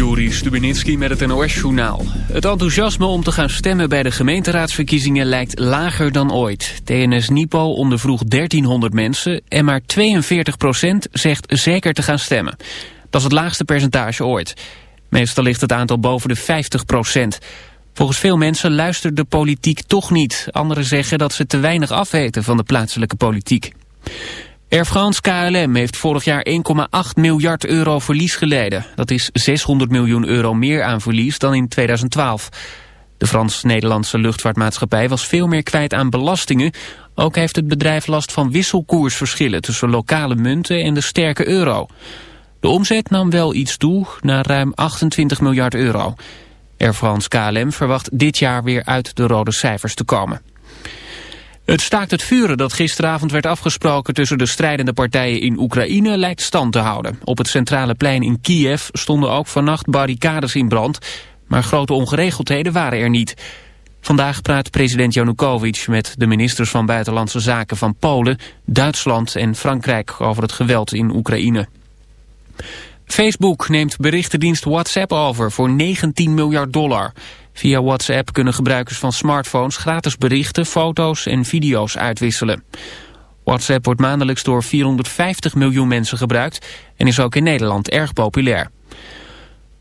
Juri Stubenitski met het NOS-journaal. Het enthousiasme om te gaan stemmen bij de gemeenteraadsverkiezingen lijkt lager dan ooit. TNS Nipo ondervroeg 1300 mensen en maar 42% zegt zeker te gaan stemmen. Dat is het laagste percentage ooit. Meestal ligt het aantal boven de 50% Volgens veel mensen luistert de politiek toch niet. Anderen zeggen dat ze te weinig afweten van de plaatselijke politiek. Air France KLM heeft vorig jaar 1,8 miljard euro verlies geleden. Dat is 600 miljoen euro meer aan verlies dan in 2012. De Frans-Nederlandse luchtvaartmaatschappij was veel meer kwijt aan belastingen. Ook heeft het bedrijf last van wisselkoersverschillen tussen lokale munten en de sterke euro. De omzet nam wel iets toe, naar ruim 28 miljard euro. Air France KLM verwacht dit jaar weer uit de rode cijfers te komen. Het staakt het vuren dat gisteravond werd afgesproken tussen de strijdende partijen in Oekraïne lijkt stand te houden. Op het centrale plein in Kiev stonden ook vannacht barricades in brand, maar grote ongeregeldheden waren er niet. Vandaag praat president Janukovic met de ministers van Buitenlandse Zaken van Polen, Duitsland en Frankrijk over het geweld in Oekraïne. Facebook neemt berichtendienst WhatsApp over voor 19 miljard dollar. Via WhatsApp kunnen gebruikers van smartphones gratis berichten, foto's en video's uitwisselen. WhatsApp wordt maandelijks door 450 miljoen mensen gebruikt en is ook in Nederland erg populair.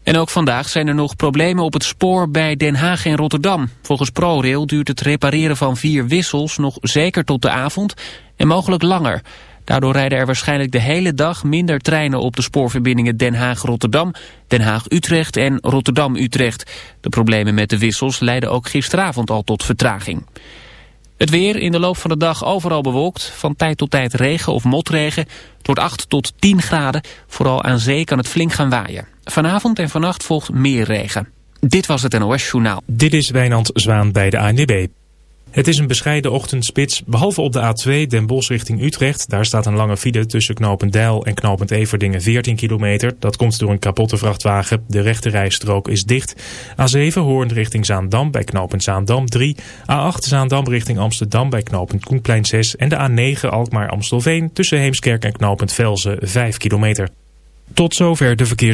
En ook vandaag zijn er nog problemen op het spoor bij Den Haag en Rotterdam. Volgens ProRail duurt het repareren van vier wissels nog zeker tot de avond en mogelijk langer. Daardoor rijden er waarschijnlijk de hele dag minder treinen op de spoorverbindingen Den Haag-Rotterdam, Den Haag-Utrecht en Rotterdam-Utrecht. De problemen met de wissels leidden ook gisteravond al tot vertraging. Het weer in de loop van de dag overal bewolkt. Van tijd tot tijd regen of motregen. Het wordt 8 tot 10 graden. Vooral aan zee kan het flink gaan waaien. Vanavond en vannacht volgt meer regen. Dit was het NOS Journaal. Dit is Wijnand Zwaan bij de ANWB. Het is een bescheiden ochtendspits, behalve op de A2 Den Bosch richting Utrecht. Daar staat een lange file tussen knooppunt Deil en knooppunt Everdingen 14 kilometer. Dat komt door een kapotte vrachtwagen. De rechte rijstrook is dicht. A7 Hoorn richting Zaandam bij knooppunt Zaandam 3. A8 Zaandam richting Amsterdam bij knooppunt Koenplein 6. En de A9 Alkmaar-Amstelveen tussen Heemskerk en knooppunt Velzen 5 kilometer. Tot zover de verkeer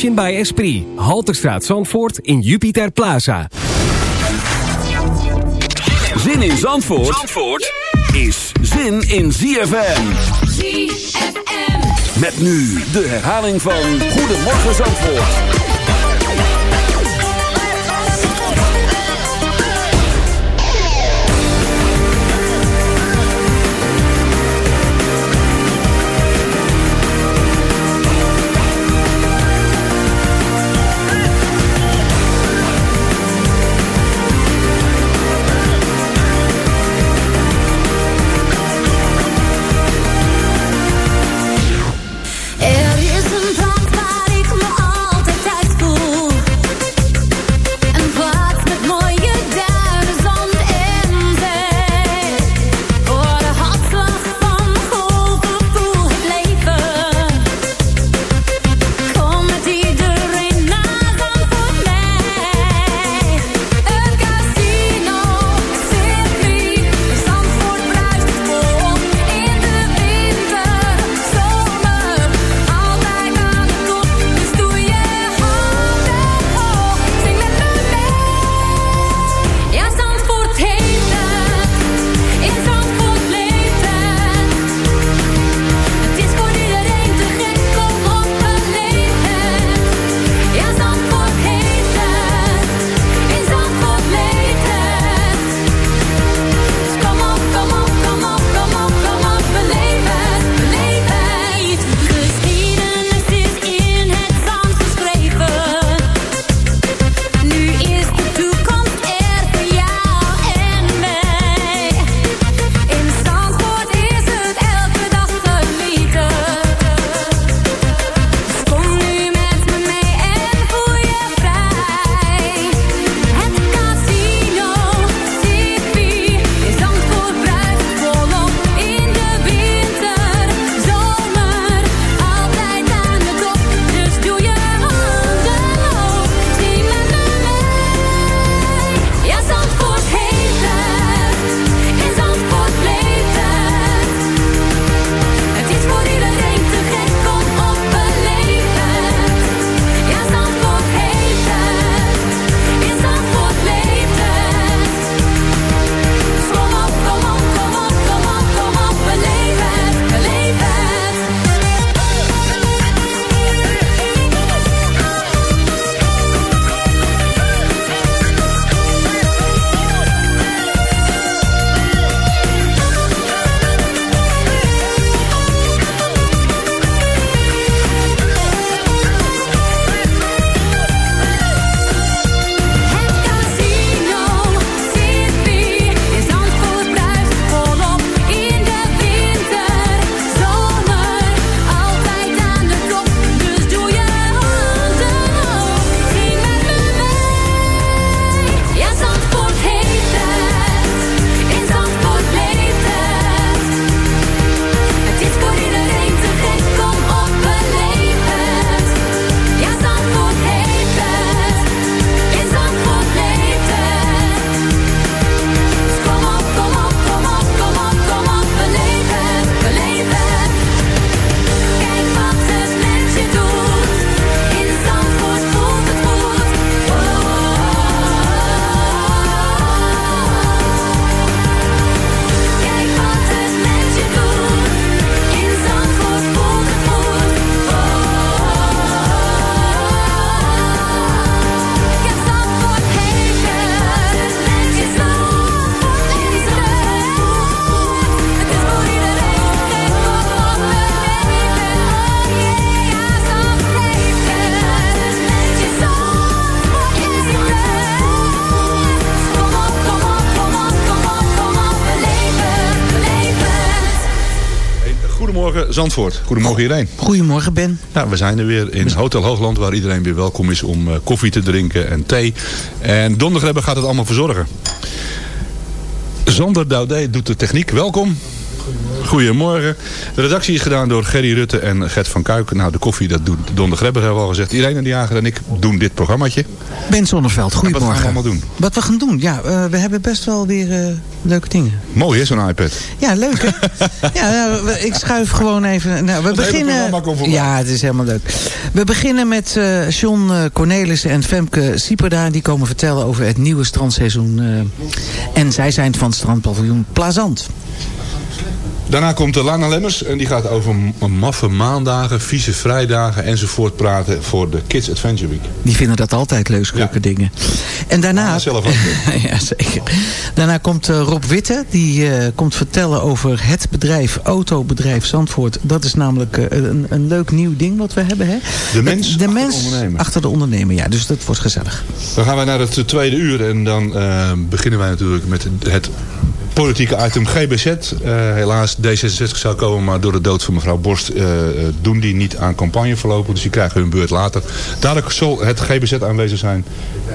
Bij by Esprit. Halterstraat Zandvoort in Jupiter Plaza. Zin in Zandvoort, is zin in ZFM. ZFM. Met nu de herhaling van Goedemorgen Zandvoort. Goedemorgen Zandvoort. Goedemorgen iedereen. Goedemorgen Ben. Nou, we zijn er weer in Hotel Hoogland waar iedereen weer welkom is om eh, koffie te drinken en thee. En Dondergrebber gaat het allemaal verzorgen. Zander Daudé doet de techniek. Welkom. Goedemorgen. De redactie is gedaan door Gerry Rutte en Gert van Kuiken. Nou, de koffie, dat doet Don de Grebber, hebben we al gezegd. Irene de Jager en ik doen dit programmaatje. Ben Zonneveld, goedemorgen. Wat gaan we allemaal doen? Wat we gaan doen, ja, eh, we hebben best wel weer eh, leuke dingen. Mooi is zo'n iPad. Ja, leuk hè. ja, nou, ik schuif gewoon even. Nou, we beginnen. Ja, het is helemaal leuk. We beginnen met uh, John Cornelissen en Femke Sieperda. Die komen vertellen over het nieuwe strandseizoen. en zij zijn van Strandpaviljoen Plazant. Daarna komt de Lana Lemmers en die gaat over maffe maandagen, vieze vrijdagen enzovoort praten voor de Kids Adventure Week. Die vinden dat altijd leuke dingen. En daarna... Ah, zelf ook. ja, zeker. Daarna komt eh, Rob Witte. Die eh, komt vertellen over het bedrijf, autobedrijf Zandvoort. Dat is namelijk eh, een, een leuk nieuw ding wat we hebben. Hè? De mens de achter de mens ondernemer. achter de ondernemer. Ja, dus dat wordt gezellig. Dan gaan wij naar het tweede uur en dan beginnen wij natuurlijk met het politieke item GBZ. Eh, helaas, D66 zou komen, maar door de dood van mevrouw Borst eh, doen die niet aan campagne verlopen. Dus die krijgen hun beurt later. Dadelijk zal het GBZ aanwezig zijn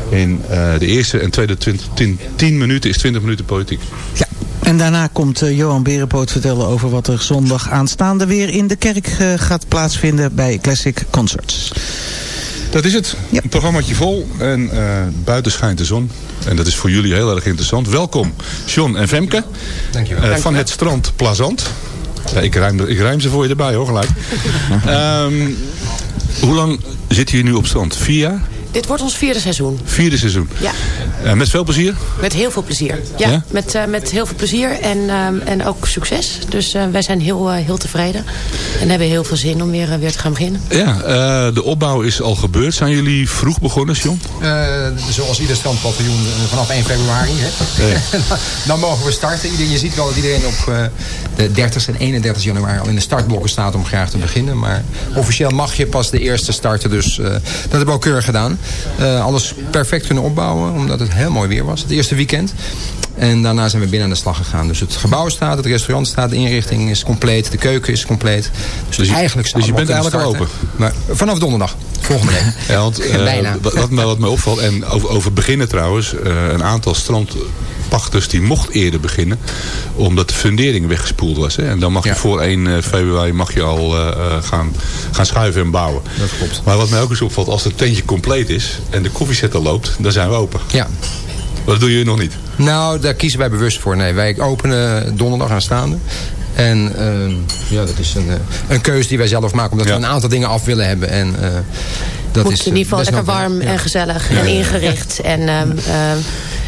in eh, de eerste en tweede 20, 10, 10 minuten is 20 minuten politiek. Ja. En daarna komt Johan Berenpoot vertellen over wat er zondag aanstaande weer in de kerk gaat plaatsvinden bij Classic Concerts. Dat is het. Een programmaatje vol en eh, buiten schijnt de zon. En dat is voor jullie heel erg interessant. Welkom John en Femke. Dankjewel. Eh, van het strand Plazant. Ja, ik, ruim, ik ruim ze voor je erbij hoor, gelijk. Ehm, hoe lang zitten jullie nu op strand? Vier jaar? Dit wordt ons vierde seizoen. Vierde seizoen. Ja, Eh, met veel plezier? met heel veel plezier. Ja, Ja? Met, eh, met heel veel plezier en, ehm, en ook succes. Dus eh, wij zijn heel, eh, heel tevreden. En hebben heel veel zin om weer, eh, weer te gaan beginnen. Ja, eh, de opbouw is al gebeurd. Zijn jullie vroeg begonnen, John? Eh, zoals ieder strandpaviljoen eh, vanaf 1 februari. Hè? Dan mogen we starten. Ieder- Je ziet wel dat iedereen op eh, de 30 en 31 januari al in de startblokken staat om graag te beginnen. Maar officieel mag je pas de eerste starten. Dus eh, dat hebben we ook keurig gedaan. Eh, alles perfect kunnen opbouwen. Omdat het heel mooi weer was. Het eerste weekend. En daarna zijn we binnen aan de slag gegaan. Dus het gebouw staat, het restaurant staat, de inrichting is compleet, de keuken is compleet. Dus, Dus je- eigenlijk dus je bent eigenlijk al starten. Maar vanaf donderdag, volgende week. Ja, want eh, Bijna. wat, wat, mij, wat mij opvalt, en over, over beginnen trouwens, eh, een aantal strandpachters die mocht eerder beginnen, omdat de fundering weggespoeld was. Hè? En dan mag je voor 1 eh, februari mag je al eh, eh, gaan, gaan schuiven en bouwen. Dat klopt. Maar wat mij ook eens opvalt, als het tentje compleet is en de koffiezetter loopt, dan zijn we open. Ja. Dat doe je nog niet. Nou, daar kiezen wij bewust voor. Nee, wij openen donderdag aanstaande. En ehm, ja, dat is een, eh, een keuze die wij zelf maken. Omdat we een aantal dingen af willen hebben. En, eh, dat moet is, in ieder geval lekker warm ja. en gezellig Ja. en ingericht. En ehm, ehm,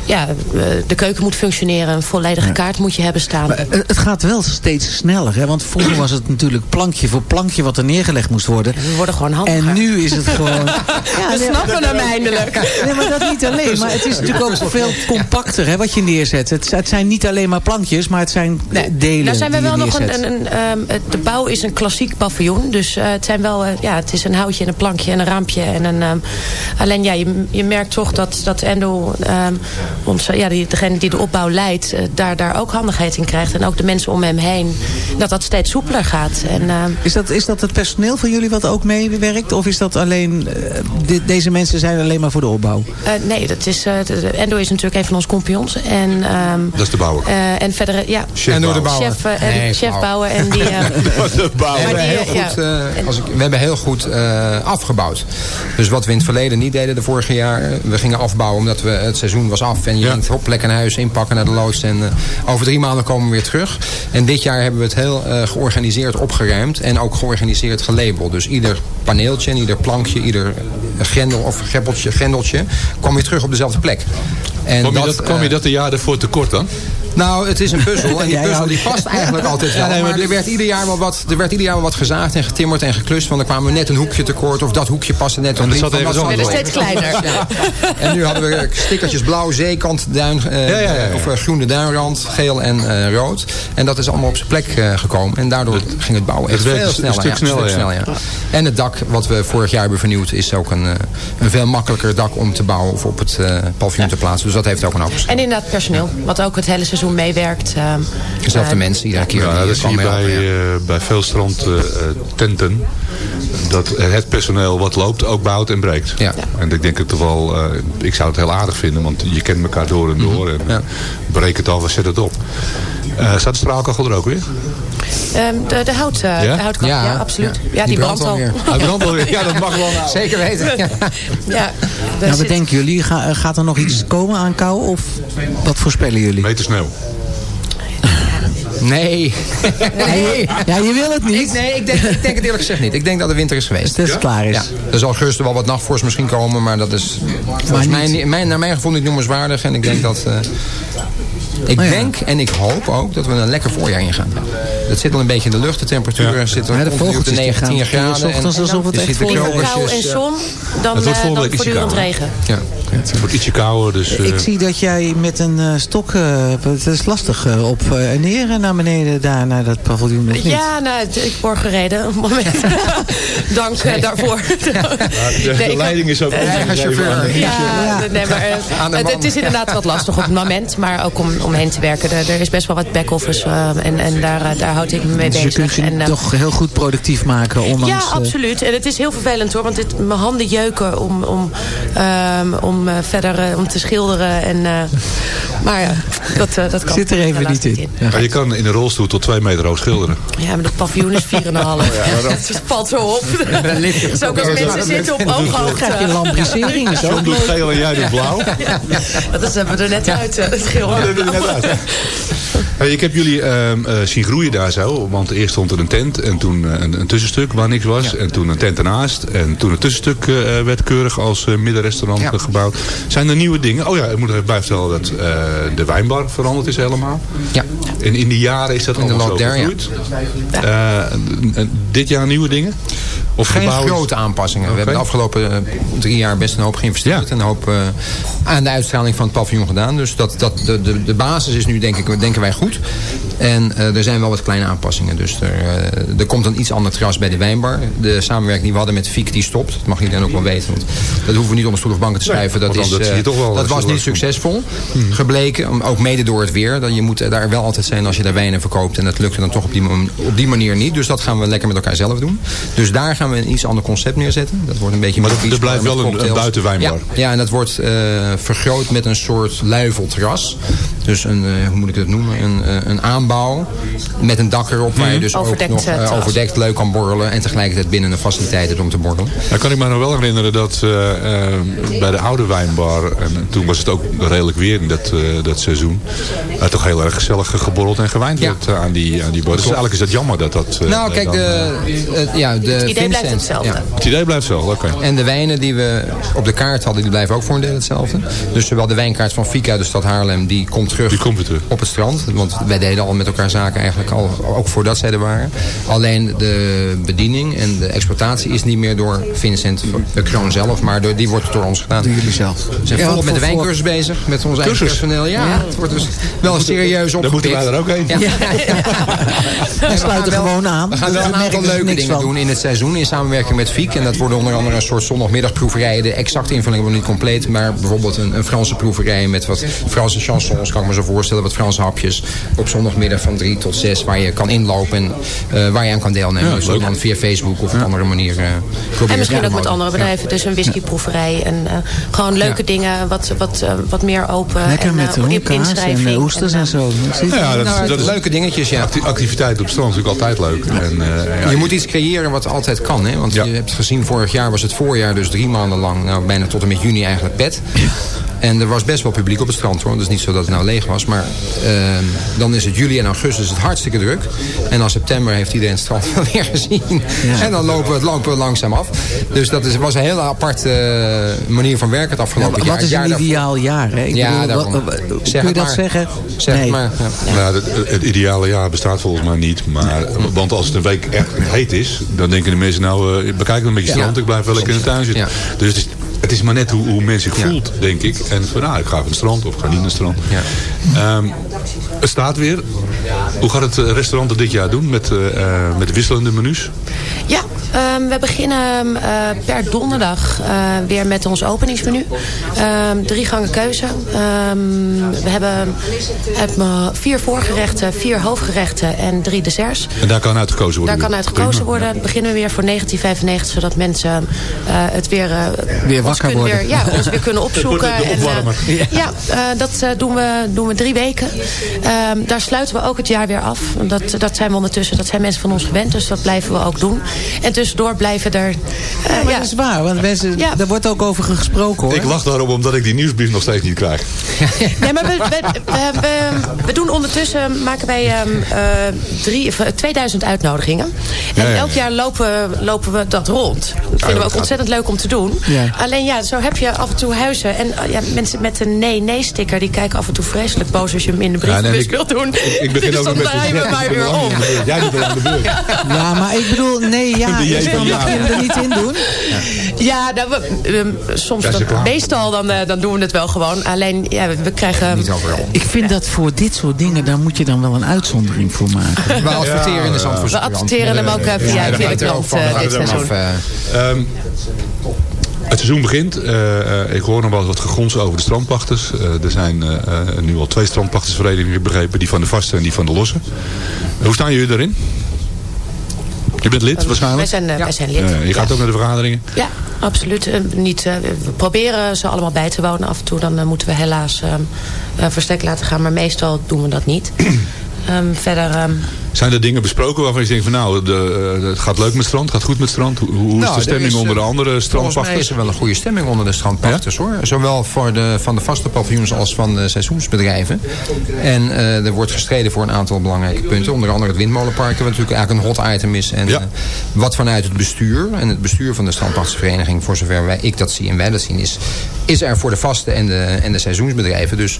ja, eh, de keuken moet functioneren. Een volledige kaart moet je hebben staan. Maar, eh, het gaat wel steeds sneller. Hè? Want vroeger was het natuurlijk plankje voor plankje wat er neergelegd moest worden. We worden gewoon handiger. En nu is het gewoon... We snappen hem eindelijk. Nee, maar dat niet alleen. Maar het is natuurlijk ook veel compacter hè, wat je neerzet. Het, het zijn niet alleen maar plankjes, maar het zijn delen Nou zijn we wel nog een, een, een, ehm, de bouw is een klassiek paviljoen. Dus eh, het zijn wel, ja, het is een houtje en een plankje en een raampje. En een, ehm, alleen ja, je, je merkt toch dat, dat Endo, ehm, onze, ja, die, degene die de opbouw leidt, eh, daar, daar ook handigheid in krijgt. En ook de mensen om hem heen, dat dat steeds soepeler gaat. En, ehm, Is dat, is dat het personeel van jullie wat ook meewerkt? Of is dat alleen... eh, deze mensen zijn alleen maar voor de opbouw? eh, nee, dat is, eh, de- Endo is natuurlijk een van onze compagnons. En, ehm, Dat is de bouwer. eh, en verder, eh, ja. Chef En door de bouwer. Chef, eh, en Nee, chef bouwer. bouwen. En die, eh, de bouwer. We hebben, die, heel ja. goed, eh, als ik, we hebben heel goed eh, afgebouwd. Dus wat we in het verleden niet deden de vorige jaar. eh, We gingen afbouwen omdat we, het seizoen was af. En je ging hop, lekker naar huis inpakken naar de loods. En eh, over drie maanden komen we weer terug. En dit jaar hebben we het heel eh, georganiseerd opgeruimd. En ook georganiseerd gelabeld. Dus ieder paneeltje en ieder plankje, ieder grendel of greppeltje, grendeltje... kwam weer terug op dezelfde plek. En kwam, je dat, kwam je eh, dat de jaar ervoor tekort dan? Nou, het is een puzzel. En die puzzel die past eigenlijk altijd wel. Ja, nee, maar er werd, ieder jaar wel wat, er werd ieder jaar wel wat gezaagd en getimmerd en geklust. Want dan kwamen we net een hoekje tekort. Of dat hoekje paste net En dat op. steeds kleiner. Ja. En nu hadden we stickertjes blauw, zeekant, duin, eh, Ja, ja, ja. of eh, groene duinrand, geel en eh, rood. En dat is allemaal op zijn plek eh, gekomen. En daardoor ging het bouwen echt veel een sneller. stuk ja, sneller, stuk ja. sneller, ja. En het dak wat we vorig jaar hebben vernieuwd is ook een, eh, een veel makkelijker dak om te bouwen of op het eh paviljoen te plaatsen. Dus dat heeft ook een hoop En inderdaad personeel, wat ook het hele seizoen meewerkt. ehm, Dezelfde eh, mensen iedere keer. Ja, die dat zie je bij, eh, bij veel strandtenten. dat het personeel wat loopt ook bouwt en breekt. Ja. En ik denk het toch wel, eh, ik zou het heel aardig vinden, want je kent elkaar door en door. En Ja. breek het af en zet het op. Eh staat de straalkachel er ook weer? Ehm, de, de, hout, eh, Ja? de houtkap, ja, Ja, absoluut. ja. Ja, die, Die brandt brandt al. Hij brandt alweer. Ja, dat mag wel nou. Zeker weten. Ja. ja, Ja, wat zit- denken jullie? Ga- gaat er nog iets komen aan kou? Of wat voorspellen jullie? Meter sneeuw. Nee. nee. Ja, je wil het Ik, niet. nee, ik denk, ik denk het eerlijk gezegd niet. Ik denk dat de winter is geweest. Dat het klaar is. Ja, er zal gerust wel wat nachtvorst misschien komen, maar dat is volgens mij, niet- mijn, naar mijn gevoel niet noemenswaardig. En ik denk dat... eh, ik Oh ja. denk en ik hoop ook dat we een lekker voorjaar ingaan. Dat zit al een beetje in de lucht. De temperatuur Ja. zit Ja, de op de vogeltjes die 19 gaan graden. s ochtends alsof het je echt ziet de voorjaar is. kou en zon, dan, Het wordt eh, volgende dan week regen. Ja. Het wordt ietsje kouder, dus... eh, Ik zie dat jij met een eh, stok, eh, het is lastig, eh, op eh, en neer naar beneden daar naar dat paviljoen. Ja, nou, ik word gereden moment. Dank eh, daarvoor. de Nee, leiding is ook overgegeven chauffeur. Ja, Ja. nee, maar eh, Aan de het, is inderdaad wat lastig op het moment. Maar ook om, om heen te werken. Er, er is best wel wat back-office. eh, en en daar, eh, daar houd ik me mee Dus je kunt bezig. je En, eh, toch heel goed productief maken, ondanks... ja, eh, absoluut. En het is heel vervelend hoor. Want dit, mijn handen jeuken om, om, ehm, om eh, verder eh, om te schilderen. En, eh, maar ja, dat, eh, dat kan. Zit er even niet in. Ja. Maar je kan in een rolstoel tot twee meter hoog schilderen. Ja, maar de paviljoen is 4,5. Het valt zo op. Zo als mensen zitten op ooghoogte. krijg je is ook John doet geel en jij doet blauw. Dat hebben we er net uit, het schil. Oh, dat doe je net uit. Hey, ik heb jullie ehm, eh, zien groeien daar zo. Want eerst stond er een tent en toen eh, een, een tussenstuk waar niks was. En toen een tent ernaast. En toen het tussenstuk eh, werd keurig als middenrestaurant Ja. gebouwd. Zijn er nieuwe dingen? Oh ja, ik moet er even bij vertellen dat de wijnbar veranderd is helemaal. Ja. En in die jaren is dat allemaal zo ja. gegroeid. En dit jaar nieuwe dingen? Of Geen gebouwen? grote aanpassingen. We hebben de afgelopen drie jaar best een hoop geïnvesteerd. Ja. En een hoop aan de uitstraling van het paviljoen gedaan. Dus dat, dat, de, de, de basis is nu denk ik, denken wij goed. En eh, er zijn wel wat kleine aanpassingen. Dus er, eh, er komt een iets ander terras bij de wijnbar. De samenwerking die we hadden met Fiek die stopt. Dat mag iedereen ook wel weten. Want dat hoeven we niet onder stoel of banken te schrijven. dat is, dan- dat eh, toch wel, dat dat was niet succesvol gebleken. Om- Ook mede door het weer. Dat je moet daar wel altijd zijn als je daar wijnen verkoopt. En dat lukte dan toch op die, op die manier niet. Dus dat gaan we lekker met elkaar zelf doen. Dus daar gaan we een iets ander concept neerzetten. Dat wordt een beetje Maar er- blijft wel een- buitenwijnbar. Ja, ja, en dat wordt vergroot met een soort luifelterras. Dus een, hoe moet ik het noemen? Een, eh, een aanbouw met een dak erop. Waar je dus Overdekt, ook nog eh, eh, overdekt leuk kan borrelen. En tegelijkertijd binnen de faciliteiten om te borrelen. Dan kan ik me nog wel herinneren dat eh, eh, bij de oude wijnbar, en toen was het ook redelijk weer in dat, eh, dat seizoen, toch heel erg gezellig geborreld en gewijnd Ja. werd aan die, aan die bar. Dus eigenlijk is dat jammer dat dat... nou, kijk, dan, de, eh, het- ja, de Het idee blijft hetzelfde. ja. het idee blijft wel, oké. En de wijnen die we op de kaart hadden, die blijven ook voor een deel hetzelfde. Dus zowel de wijnkaart van Fika uit de stad Haarlem, die komt terug, Die komt weer terug. op het strand. Want wij deden al met elkaar zaken eigenlijk al, ook voordat zij er waren. Alleen de bediening en de exploitatie is niet meer door Vincent de Kroon zelf, maar door, die wordt door ons gedaan. Doen jullie zelf. We zijn Ja, volop met de wijncursus bezig, met ons eigen personeel. Ja, het wordt dus wel serieus Daar opgepikt. moeten wij er ook heen. Ja. We sluiten wel- gewoon aan. We gaan wel We een aantal er leuke dingen van. doen in het seizoen in samenwerking met Fiek. En dat worden onder andere een soort zondagmiddagproeverijen. De exacte invulling wordt niet compleet. Maar bijvoorbeeld een, een Franse proeverij met wat Franse chansons. Kan ik me zo voorstellen. Wat Franse hapjes. Op zondagmiddag van drie tot zes. Waar je kan inlopen en eh, waar je aan kan deelnemen. Ja, dus dan via Facebook of op andere manier eh proberen En misschien ook met andere bedrijven. Dus een whiskyproeverij. En eh, gewoon leuke Ja. dingen. Wat, wat, eh, wat meer open. Lekker en, met eh, hoenkaas en oesters en, zo. Ja, dat, Nou, dat is leuke dingetjes, ja. acti- activiteit op het strand is natuurlijk altijd leuk. En, eh, ja, Je moet iets creëren wat altijd kan. Hè? Want Ja. je hebt gezien, vorig jaar was het voorjaar dus drie maanden lang, nou, bijna tot en met juni eigenlijk pet. En er was best wel publiek op het strand hoor. Het is niet zo dat het nou leeg was. Maar ehm, dan is het juli en augustus het hartstikke druk. En dan september heeft iedereen het strand wel weer gezien. En dan lopen we het lopen we langzaam af. Dus dat is, was een hele aparte eh, manier van werken het afgelopen Ja, jaar. wat is Het jaar een daarvoor- ideaal jaar? Hè? Ik Ja, bedoel, wat- wat- kun je dat maar. zeggen? Zeg het Nee. maar. Ja. Nou, het, het ideale jaar bestaat volgens mij niet. Maar, want als het een week echt heet is, dan denken de mensen nou, eh, bekijk een beetje Ja. strand, ik blijf wel lekker in de tuin zitten. Ja. Dus het is, het is maar net hoe, hoe men zich Ja. voelt, denk ik. En van, nou, ik ga even naar het strand of ga niet naar het strand. Ja. Ehm, het staat weer. Hoe gaat het eh, restaurant dit jaar doen met, eh, eh, met wisselende menus? Ja, Ehm, we beginnen eh, per donderdag eh, weer met ons openingsmenu. Ehm, drie gangen keuze. Ehm, we hebben vier voorgerechten, vier hoofdgerechten en drie desserts. En daar kan uitgekozen worden? Daar kan uit gekozen worden. Dan beginnen we weer voor 1995, zodat mensen eh, het weer, Weer ons wakker kunnen worden. Weer, ja, ons weer kunnen opzoeken. De En, ja, eh, dat doen, we, doen we drie weken. Ehm, daar sluiten we ook het jaar weer af. Dat, dat zijn we ondertussen, dat zijn mensen van ons gewend. Dus dat blijven we ook doen. En tussendoor blijven er... eh, Ja, maar ja, dat is waar, want mensen, Ja. daar wordt ook over gesproken hoor. Ik lach daarom omdat ik die nieuwsbrief nog steeds niet krijg. Nee, maar we, we, we, we- we doen ondertussen, maken wij ehm, eh, drie, eh, 2000 uitnodigingen. En Ja, ja, ja. elk jaar lopen, lopen we dat rond. Dat vinden we ook gaat. ontzettend leuk om te doen. Ja. Alleen ja, zo heb je af en toe huizen. En ja, mensen met een nee-nee-sticker... die kijken af en toe vreselijk boos als je hem in de Ja, nee, brievenbus ik- wilt doen. Ik, ik begin dus ook dan nog met draaien we maar weer om. Jij doet aan de beurt. Ja, maar ik bedoel, nee, ja, Dan van ja. hem er niet in doen. Ja, nou, we, we- soms, dan- meestal dan, eh, dan doen we het wel gewoon. Alleen, ja, we, we krijgen... Niet overal. Ik vind dat voor dit soort dingen, daar moet je dan wel een uitzondering voor maken. We adverteren in de Zandvoortse We adverteren hem ook eh, via, via de krant eh, dit seizoen. eh, Ehm, het seizoen begint. Eh, eh, ik hoor nog wel wat gegons over de strandpachters. Eh, er zijn nu al twee strandpachtersverenigingen begrepen. Die van de vaste en die van de losse. Hoe staan jullie erin? Je bent lid waarschijnlijk? Wij zijn, eh, wij zijn lid. Ja, je gaat Ja. ook naar de vergaderingen? Ja, absoluut. Eh, niet, eh, we proberen ze allemaal bij te wonen. Af en toe dan moeten we helaas ehm eh, verstek laten gaan. Maar meestal doen we dat niet. Ehm, verder... ehm, Zijn er dingen besproken waarvan je denkt van nou, de, eh, het gaat leuk met strand, gaat goed met strand? Hoe, hoe is Nou, de stemming is, eh, onder de andere Volgens mij is strandpachters? er wel een goede stemming onder de strandpachters hoor. Zowel voor de, van de vaste paviljoens als van de seizoensbedrijven. En eh, er wordt gestreden voor een aantal belangrijke punten. Onder andere het windmolenpark, wat natuurlijk eigenlijk een hot item is. En Ja. wat vanuit het bestuur, en het bestuur van de strandpachtersvereniging, voor zover wij, ik dat zie en wij dat zien, is, is er voor de vaste en de, en de seizoensbedrijven. Dus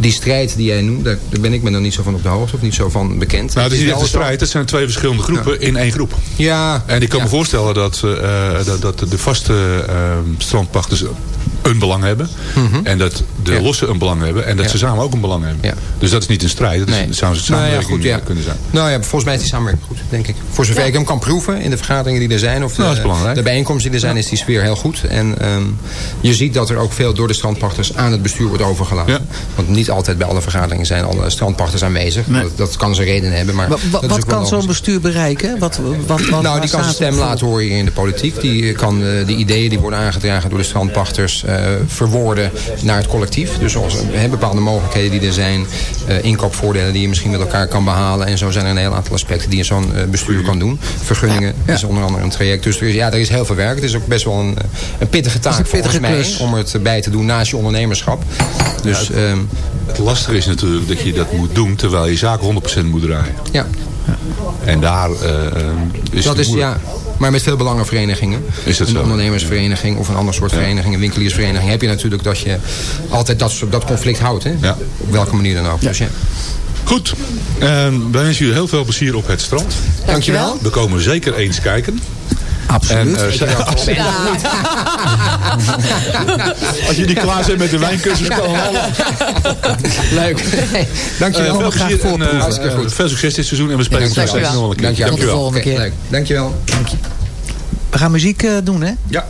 die strijd die jij noemt, daar, daar ben ik me nog niet zo van op de hoogte of niet zo van bekend. Nou, het is niet wel echt een zo- strijd. Het zijn twee verschillende groepen in één groep. Ja. En ik kan ja. me voorstellen dat, eh, dat, dat de vaste eh, strandpachters een belang hebben. En dat de Mhm. Ja. losse een belang hebben. En dat Ja. ze samen ook een belang hebben. Ja. Dus dat is niet een strijd. Dat is, Nee. zou een Nou ja, samenwerking goed, ja. kunnen zijn. Nou ja, volgens mij is die samenwerking goed, denk ik. Voor zover ik hem kan proeven in de vergaderingen die er zijn. Of de, Nou, de bijeenkomsten die er zijn, is die sfeer heel goed. En ehm, je ziet dat er ook veel door de strandpachters aan het bestuur wordt overgelaten. Ja. Want niet altijd bij alle vergaderingen zijn alle strandpachters aanwezig. Nee. Dat, dat kan zijn redenen hebben. Maar wat kan zo'n bestuur bereiken? Wat, wat, wat, Nou, die kan zijn stem laten horen in de politiek. Die kan eh, de ideeën die worden aangedragen door de strandpachters eh, verwoorden naar het collectief. Dus als er bepaalde mogelijkheden die er zijn, eh, inkoopvoordelen die je misschien met elkaar kan behalen. En zo zijn er een heel aantal aspecten die een zo'n eh, bestuur kan doen. Vergunningen is onder andere een traject. Dus er is, ja, er is heel veel werk. Het is ook best wel een, eh, een pittige taak een pittige volgens mij klus. om het bij te doen naast je ondernemerschap. Dus ehm, Het lastige is natuurlijk dat je dat moet doen terwijl je zaak 100% moet draaien. ja, En daar eh, eh, is dat het is moeilijk. ja. Maar met veel belangenverenigingen. Is dat een zo? ondernemersvereniging of een ander soort vereniging, een winkeliersvereniging, heb je natuurlijk dat je altijd dat, dat conflict houdt. Hè? Ja. Op welke manier dan ook. Dus ja. Goed. Eh, wij wensen jullie heel veel plezier op het strand. Dankjewel. We komen zeker eens kijken. Absoluut. En, eh, als jullie klaar zijn met de wijncursus, komen we allemaal. Leuk. Dankjewel. Eh, veel graag plezier en eh, Hartstikke goed. veel succes dit seizoen en we spreken Dankjewel. ons straks nog wel een keer. Dankjewel. Tot de volgende Oké, keer. leuk. Dankjewel. We gaan muziek eh, doen, hè? Ja.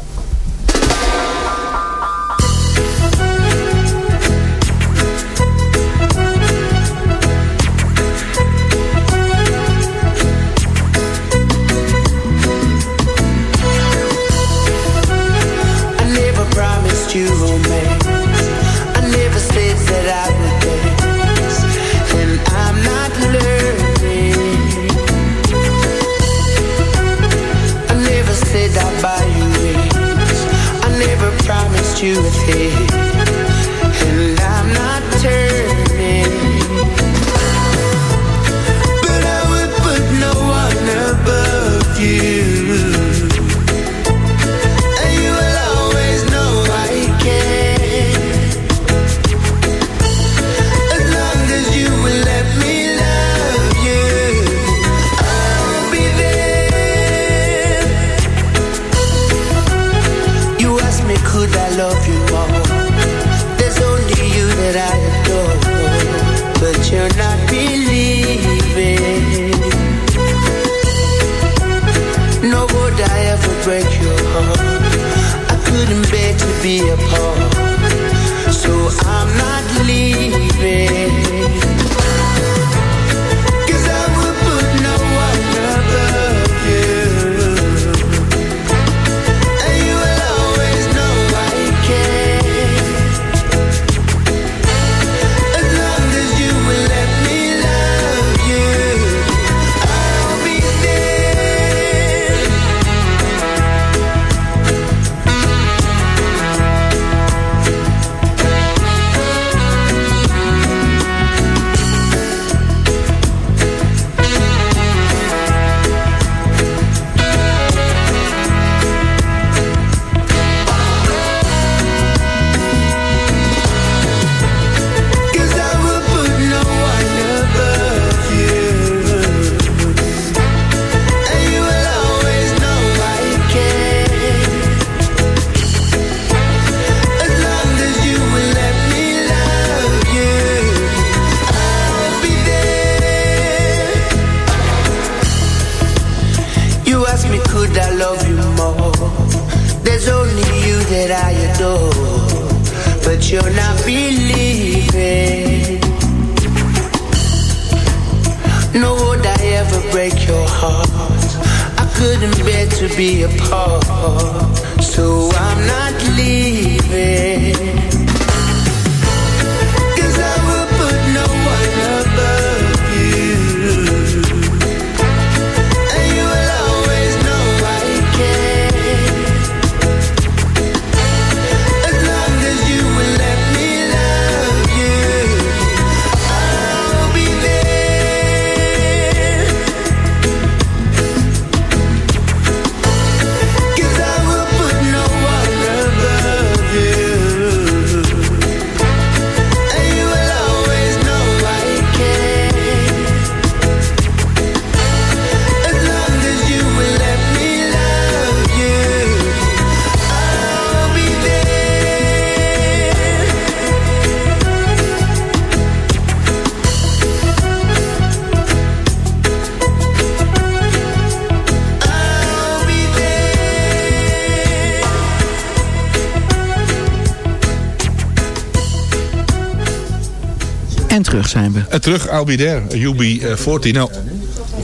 Zijn we. En terug, I'll be there, UB40. Nou,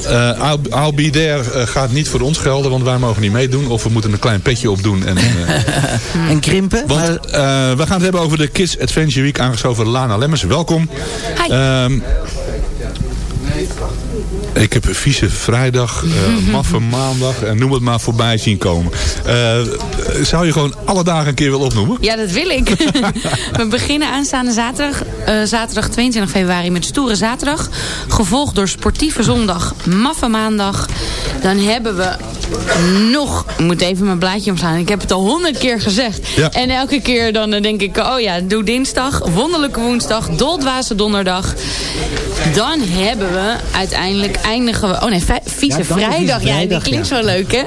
eh I'll, I'll be there eh, gaat niet voor ons gelden, want wij mogen niet meedoen. Of we moeten een klein petje opdoen. En, eh, En krimpen. want eh, we gaan het hebben over de Kids Adventure Week, aangeschoven Lana Lemmers. Welkom. Ehm, ik heb een vieze vrijdag, eh maffe maandag en noem het maar voorbij zien komen. Eh, zou je gewoon alle dagen een keer willen opnoemen? Ja, dat wil ik. We beginnen aanstaande zaterdag, eh, zaterdag 22 februari met Stoere Zaterdag. Gevolgd door Sportieve Zondag, Maffe Maandag. Dan hebben we nog, ik moet even mijn blaadje omslaan. Ik heb het al honderd keer gezegd. Ja. En elke keer dan denk ik, oh ja, doe dinsdag, wonderlijke woensdag, doldwaze donderdag. Dan hebben we uiteindelijk eindigen we... Oh nee, vieze Ja, vrijdag. Ja, die klinkt ja. zo leuk, hè?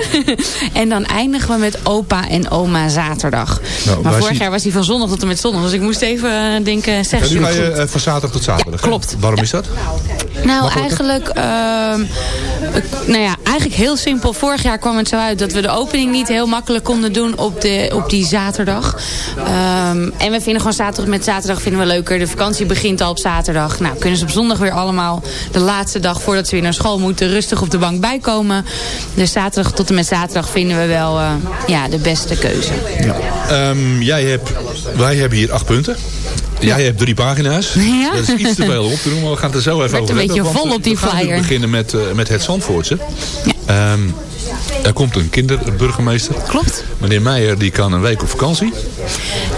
en dan eindigen we met opa en oma zaterdag. Nou, maar vorig jaar was die van zondag tot en met zondag. Dus ik moest even eh, denken, zeg En nu ga je goed. eh, van zaterdag tot zaterdag. klopt. Waarom is dat? Nou, eigenlijk, ehm, nou ja, eigenlijk heel simpel. Vorig jaar kwam het zo uit dat we de opening niet heel makkelijk konden doen op, de, op die zaterdag. Ehm, en we vinden gewoon zaterdag met zaterdag vinden we leuker. De vakantie begint al op zaterdag. Nou, kunnen ze op zondag weer allemaal de laatste dag voordat ze weer naar school moeten rustig op de bank bijkomen. Dus zaterdag tot en met zaterdag vinden we wel eh, ja, de beste keuze. Ehm, jij hebt, wij hebben hier acht punten. Jij hebt drie pagina's. Ja. Dat is iets te veel op te doen, maar we gaan het er zo even over een hebben. beetje want, vol op die we gaan flyer. natuurlijk beginnen met, eh, met het Zandvoortse. Ehm, er komt een kinderburgemeester. Klopt. Meneer Meijer die kan een week op vakantie.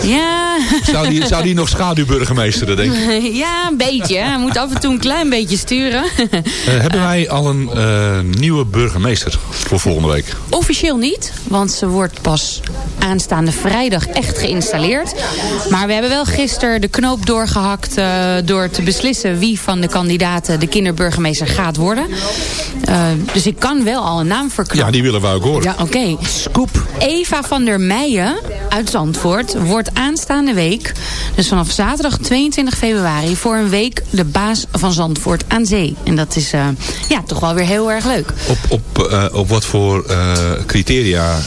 Ja. Zou die, zou die nog schaduwburgemeesteren, denk ik? Ja, een beetje. Hij moet af en toe een klein beetje sturen. Eh, hebben wij al een eh, nieuwe burgemeester voor volgende week? Officieel niet, want ze wordt pas aanstaande vrijdag echt geïnstalleerd. Maar we hebben wel gisteren de knoop doorgehakt eh, door te beslissen wie van de kandidaten de kinderburgemeester gaat worden. Dus ik kan wel al een naam verklappen. Ja, die willen we ook horen. Ja, oké. Scoop. Eva van der Meijen uit Zandvoort wordt aanstaande week, dus vanaf zaterdag 22 februari, voor een week de baas van Zandvoort aan zee. En dat is eh, ja, toch wel weer heel erg leuk. Op, op, eh, op wat voor eh, criteria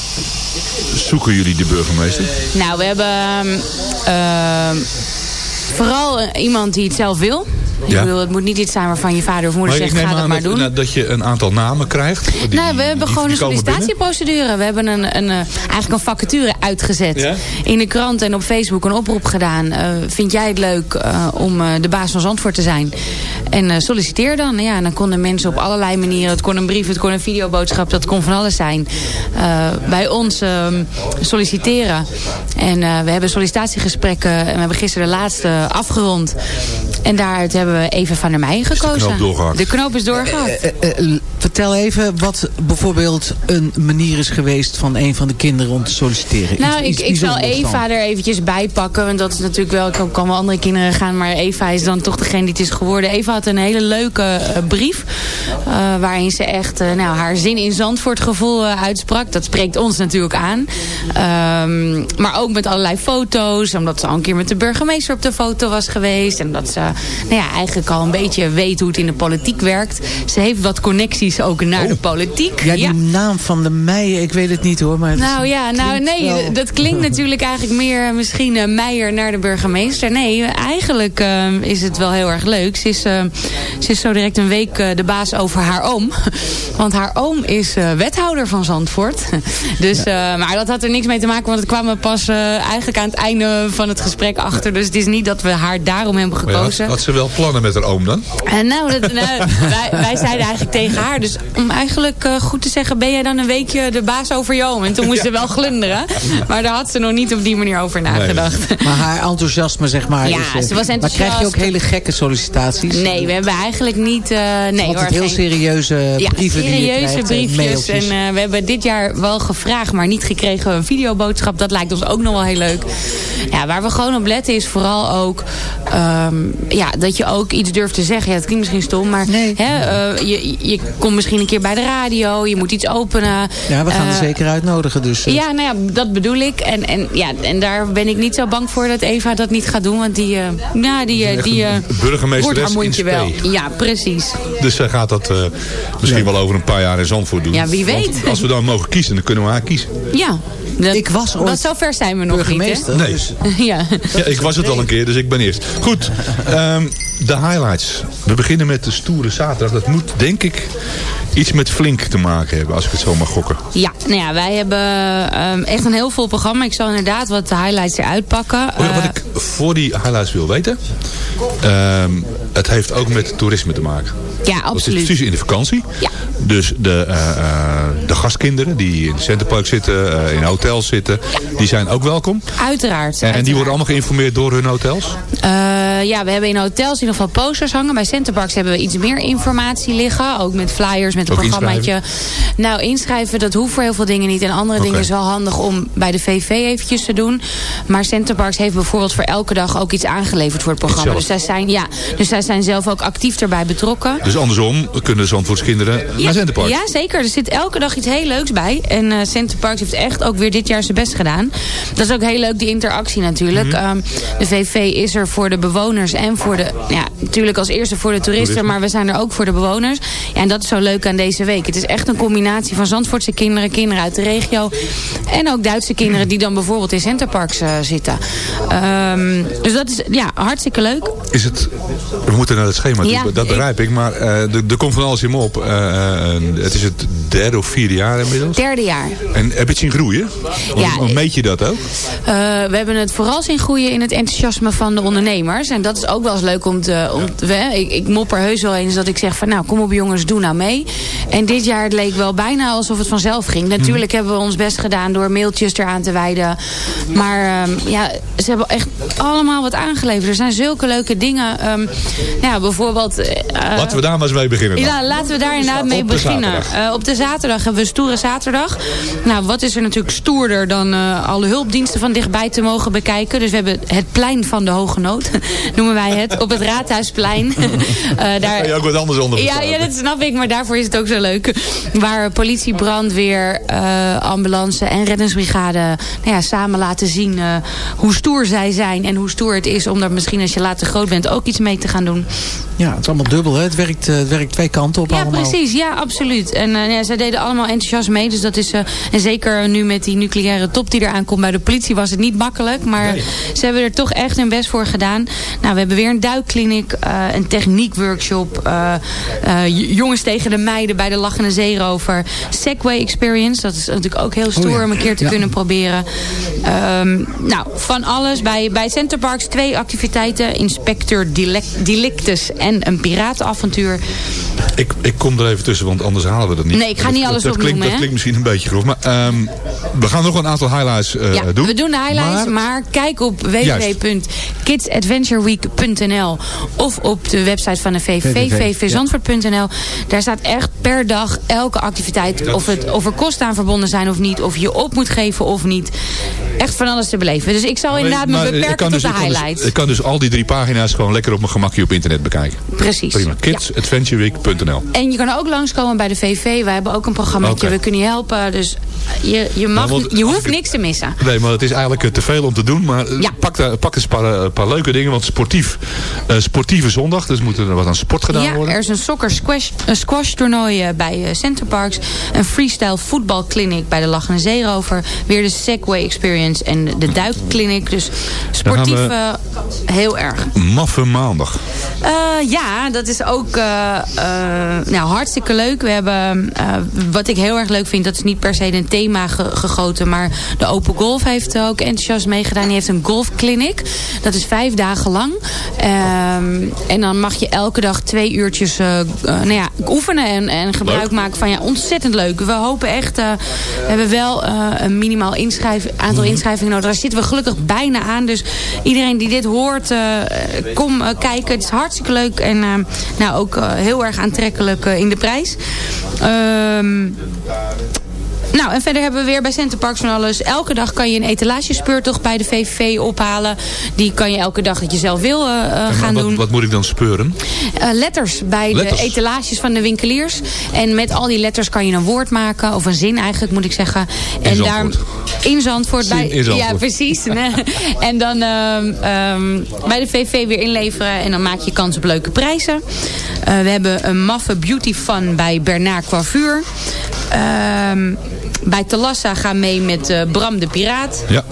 zoeken jullie de burgemeester? Nou, we hebben ehm, vooral iemand die het zelf wil. Ja. Ik bedoel, het moet niet iets zijn waarvan je vader of moeder Maar zegt, ga dat maar dat, doen. nou, dat je een aantal namen krijgt. Die- nou, we hebben gewoon een binnen. sollicitatieprocedure. We hebben een, een, eh, eigenlijk een vacature uitgezet. Ja? In de krant en op Facebook een oproep gedaan. Eh, vind jij het leuk eh, om de baas van Zandvoort te zijn? En solliciteer dan. Ja, en dan konden mensen op allerlei manieren. Het kon een brief, het kon een videoboodschap. Dat kon van alles zijn. bij ons ehm, solliciteren. En we hebben sollicitatiegesprekken. En we hebben gisteren de laatste afgerond. En daaruit hebben we even van der Meijen gekozen. knoop doorgehakt? De knoop is doorgehakt. Eh, eh, eh, vertel even wat bijvoorbeeld een manier is geweest van een van de kinderen om te solliciteren. Nou, Iets- ik, iets ik zal. Eva er eventjes bij pakken. Want dat is natuurlijk wel, ik kan wel andere kinderen gaan. Maar Eva is dan toch degene die het is geworden. Eva had een hele leuke brief. eh, waarin ze echt nou, haar zin in Zandvoort gevoel eh, uitsprak. Dat spreekt ons natuurlijk aan. Ehm, maar ook met allerlei foto's. Omdat ze al een keer met de burgemeester op de foto was geweest. En dat ze nou ja, eigenlijk al een beetje weet hoe het in de politiek werkt. Ze heeft wat connecties ook naar de politiek. Ja, die naam van de Meijer, ik weet het niet hoor. Maar Nou ja, nou nee, wel- dat klinkt natuurlijk eigenlijk meer misschien eh, Meijer naar de burgemeester. Nee, eigenlijk eh, is het wel heel erg leuk. Ze is, eh, ze is zo direct een week de baas over haar oom. Want haar oom is eh, wethouder van Zandvoort. Dus, eh, maar dat had er niks mee te maken, want het kwam pas eigenlijk aan het einde van het gesprek achter. Dus het is niet dat we haar daarom hebben Maar ja, had, gekozen. had ze wel plannen met haar oom dan? En nou, dat, nou, wij, wij zeiden eigenlijk tegen haar. Dus om eigenlijk eh, goed te zeggen, ben jij dan een weekje de baas over je oom? En toen moest ze wel glunderen. Maar daar had ze nog niet op die manier over nagedacht. Maar haar enthousiasme, zeg maar. Ja, is, eh, ze was Maar krijg je ook enthousiast. hele gekke sollicitaties? Nee, we hebben eigenlijk niet... eh nee, hoor, heel geen- serieuze ja, brieven die je serieuze krijgt, eh, briefjes. En eh, we hebben dit jaar wel gevraagd, maar niet gekregen een videoboodschap. Dat lijkt ons ook nog wel heel leuk. Ja, waar we gewoon op letten is vooral ook... ehm, ja, dat je ook iets durft te zeggen. Ja, het klinkt misschien stom, maar hè, eh, je, je komt misschien een keer bij de radio. Je moet iets openen. Ja, we gaan er Eh, zeker uitnodigen. Dus, eh, Ja, nou ja, dat bedoel ik. En, en, ja, en daar ben ik niet zo bang voor dat Eva dat niet gaat doen. Want die, eh, ja, die, Echt die eh, burgemeesteres hoort haar in mondje wel. Ja, precies. Dus zij gaat dat eh, misschien wel over een paar jaar in Zandvoort doen. Ja, wie weet. Want als we dan mogen kiezen, dan kunnen we haar kiezen. Ja. Dat, ik was ooit dat zover zijn we nog niet, Nee. hè? ja. Ja, ik was het al een keer, dus ik ben eerst. Goed, ehm, de highlights. We beginnen met de stoere zaterdag. Dat moet, denk ik, iets met flink te maken hebben, als ik het zo mag gokken. Ja, nou ja, wij hebben ehm, echt een heel vol programma. Ik zal inderdaad wat highlights eruit pakken. Oh ja, wat Eh, ik voor die highlights wil weten. ehm, het heeft ook met toerisme te maken. ja, absoluut. precies in de vakantie. Ja. Dus de, eh, eh, de gastkinderen die in het Centerpark zitten, in hotels zitten, die zijn ook welkom. Uiteraard. En, en die worden allemaal geïnformeerd door hun hotels? Ja, we hebben in hotels in ieder geval posters hangen. Bij Centerparks hebben we iets meer informatie liggen. Ook met flyers, met een programmaatje. Nou, inschrijven, dat hoeft voor heel veel dingen niet. En andere dingen is wel handig om bij de VV eventjes te doen. Maar Centerparks heeft bijvoorbeeld voor elke dag ook iets aangeleverd voor het programma. Dus zij, zijn, ja, dus zij zijn zelf ook actief erbij betrokken. Dus andersom kunnen Zandvoortskinderen naar Centerpark. Ja, zeker. Er zit elke dag iets heel leuks bij. En eh Center Parks heeft echt ook weer dit jaar zijn best gedaan. Dat is ook heel leuk, die interactie natuurlijk. Mhm. Ehm, de VV is er voor de bewoners en voor de... Ja, natuurlijk als eerste voor de toeristen, maar we zijn er ook voor de bewoners. Ja, en dat is zo leuk aan deze week. Het is echt een combinatie van Zandvoortse kinderen, kinderen uit de regio... en ook Duitse kinderen die dan bijvoorbeeld in Center Parks eh, zitten. Ehm, dus dat is ja, hartstikke leuk. Is het, we moeten naar het schema toe, Ja, dat ik- begrijp ik. Maar eh er er komt van alles in me op. Eh, het is het derde of vierde jaar inmiddels. Derde jaar. En heb je het zien groeien? Ja, Hoe meet je dat ook? We hebben het vooral zien groeien in het enthousiasme van de ondernemers. En dat is ook wel eens leuk om te... Om te- we- ik, ik mopper heus wel eens dat ik zeg van... nou, kom op jongens, doe nou mee. En dit jaar het leek wel bijna alsof het vanzelf ging. Natuurlijk hebben we ons best gedaan door mailtjes eraan te wijden. Maar ehm, ja, ze hebben echt allemaal wat aangeleverd. Er zijn zulke leuke dingen. Ehm, ja, bijvoorbeeld... eh, Laten we daar maar eens mee beginnen. dan. ja, laten we daar inderdaad mee Op beginnen. Eh, op de zaterdag hebben we Stoere Zaterdag. Nou, wat is er natuurlijk stoerder dan eh, alle hulpdiensten van dichtbij te mogen bekijken. Dus we hebben het plein van de Hoge Nood, noemen wij het, op het Raadhuisplein. Eh, Daar kan je ook wat anders onder ja, ja, dat snap ik, maar daarvoor is het ook zo leuk. Waar politie, brandweer, eh, ambulance en reddingsbrigade nou ja, samen laten zien eh, hoe stoer zij zijn. En hoe stoer het is om daar misschien als je later groot bent ook iets mee te gaan doen. Ja, het is allemaal dubbel. Hè? Het, werkt, eh, het werkt twee kanten op Ja, allemaal. precies. Ja, absoluut. En eh, ja, zij deden allemaal enthousiast mee. Dus dat is, eh, en zeker nu met die nucleaire top die eraan komt bij de politie was het niet makkelijk. Maar ze hebben er toch echt hun best voor gedaan. Nou, we hebben weer een duikkliniek, een techniekworkshop. jongens tegen de meiden bij de Lachende Zeerover. Segway Experience, dat is natuurlijk ook heel stoer Oh ja. om een keer te Ja. kunnen proberen. Ehm, nou, van alles. Bij, bij Centerparks twee activiteiten. Inspector Delictus en een piratenavontuur. Ik, ik kom er even tussen, want anders halen we dat niet. Nee, ik ga niet dat- alles dat klinkt, opnoemen, Dat klinkt misschien een beetje grof. Maar ehm, we gaan nog een aantal highlights eh, Ja, doen. we doen de highlights, maar, Maar- kijk op www.kidsadventureweek.nl of op de website van de VVV, vvzandvoort.nl. Daar staat echt per dag elke activiteit, of, het, of er kosten aan verbonden zijn of niet, of je op moet geven of niet. echt van alles te beleven. Dus ik zal inderdaad me Maar, eh, beperken tot dus, de ik kan dus- highlights. ik kan dus al die drie pagina's gewoon lekker op mijn gemakje op internet bekijken. Precies. Prima. Kidsadventureweek.nl En je kan ook langskomen bij de VV. Wij hebben ook een programma. We kunnen je helpen. Dus je, je, mag, je hoeft niks te missen. Nee, maar het is eigenlijk eh, te veel om te doen. Maar eh, pak, daar, pak eens een paar, eh, een paar leuke dingen. Want sportief, eh, sportieve zondag. Dus moet er wat aan sport gedaan ja, worden. er is een soccer squash, een squash toernooi eh, bij eh, Center Parks. Een freestyle voetbalclinic bij de Lachende Zeerover. Weer de Segway Experience en de duikclinic. Dus sportief eh, heel erg. Maffe maandag. Eh, ja, dat is ook eh, eh, nou, hartstikke leuk. We hebben, eh, wat ik heel erg leuk vind, dat is niet per se een thema ge- gegoten. Maar de Open Golf heeft ook enthousiast meegedaan. Die heeft een golfclinic. Dat is vijf dagen lang. Ehm, en dan mag je elke dag twee uurtjes nou ja, oefenen en, en gebruik Leuk. maken van ja, ontzettend leuk. We hopen echt, we hebben wel een minimaal inschrijf, aantal inschrijvingen nodig. Daar zitten we gelukkig bijna aan. Dus iedereen die dit hoort, kom kijken. Het is hartstikke leuk en eh, nou, ook eh, heel erg aantrekkelijk eh, in de prijs. Ehm nou, en verder hebben we weer bij Center Parks van alles. Elke dag kan je een etalagespeurtocht bij de VVV ophalen. Die kan je elke dag dat je zelf wil eh, eh, gaan wat, doen. wat moet ik dan speuren? Eh, letters bij Letters? de etalages van de winkeliers. En met al die letters kan je een woord maken. Of een zin eigenlijk moet ik zeggen. en daar in Zandvoort. Bij, in Zandvoort. Ja, precies. En dan ehm, ehm, bij de VV weer inleveren. En dan maak je kans op leuke prijzen. We hebben een maffe beauty fun bij Bernard Coiffure. Ehm, bij Talassa gaan mee met eh, Bram de Piraat. Ja.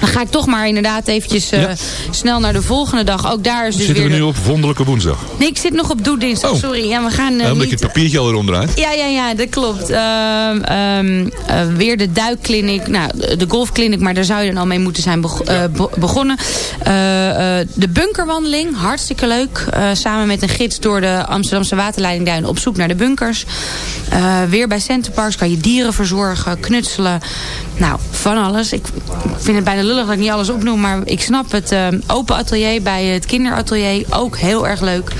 Dan ga ik toch maar inderdaad eventjes eh, snel naar de volgende dag. Ook daar is dus Zitten weer we de- nu op wonderlijke woensdag? Nee, ik zit nog op doedinsdag, sorry. Ja, we gaan Ja, omdat niet... je het papiertje al eronder uit. Ja, ja, ja, dat klopt. Ehm, ehm, eh, weer de duikkliniek, nou, de golfkliniek, maar daar zou je dan al mee moeten zijn beg- be- begonnen. De bunkerwandeling, hartstikke leuk. Samen met een gids door de Amsterdamse waterleidingduin op zoek naar de bunkers. Weer bij Centerparks kan je dieren verzorgen, knutselen. Nou, van alles. Ik vind het bijna lullig dat ik niet alles opnoem, maar ik snap het. eh, open atelier bij het kinderatelier, ook heel erg leuk.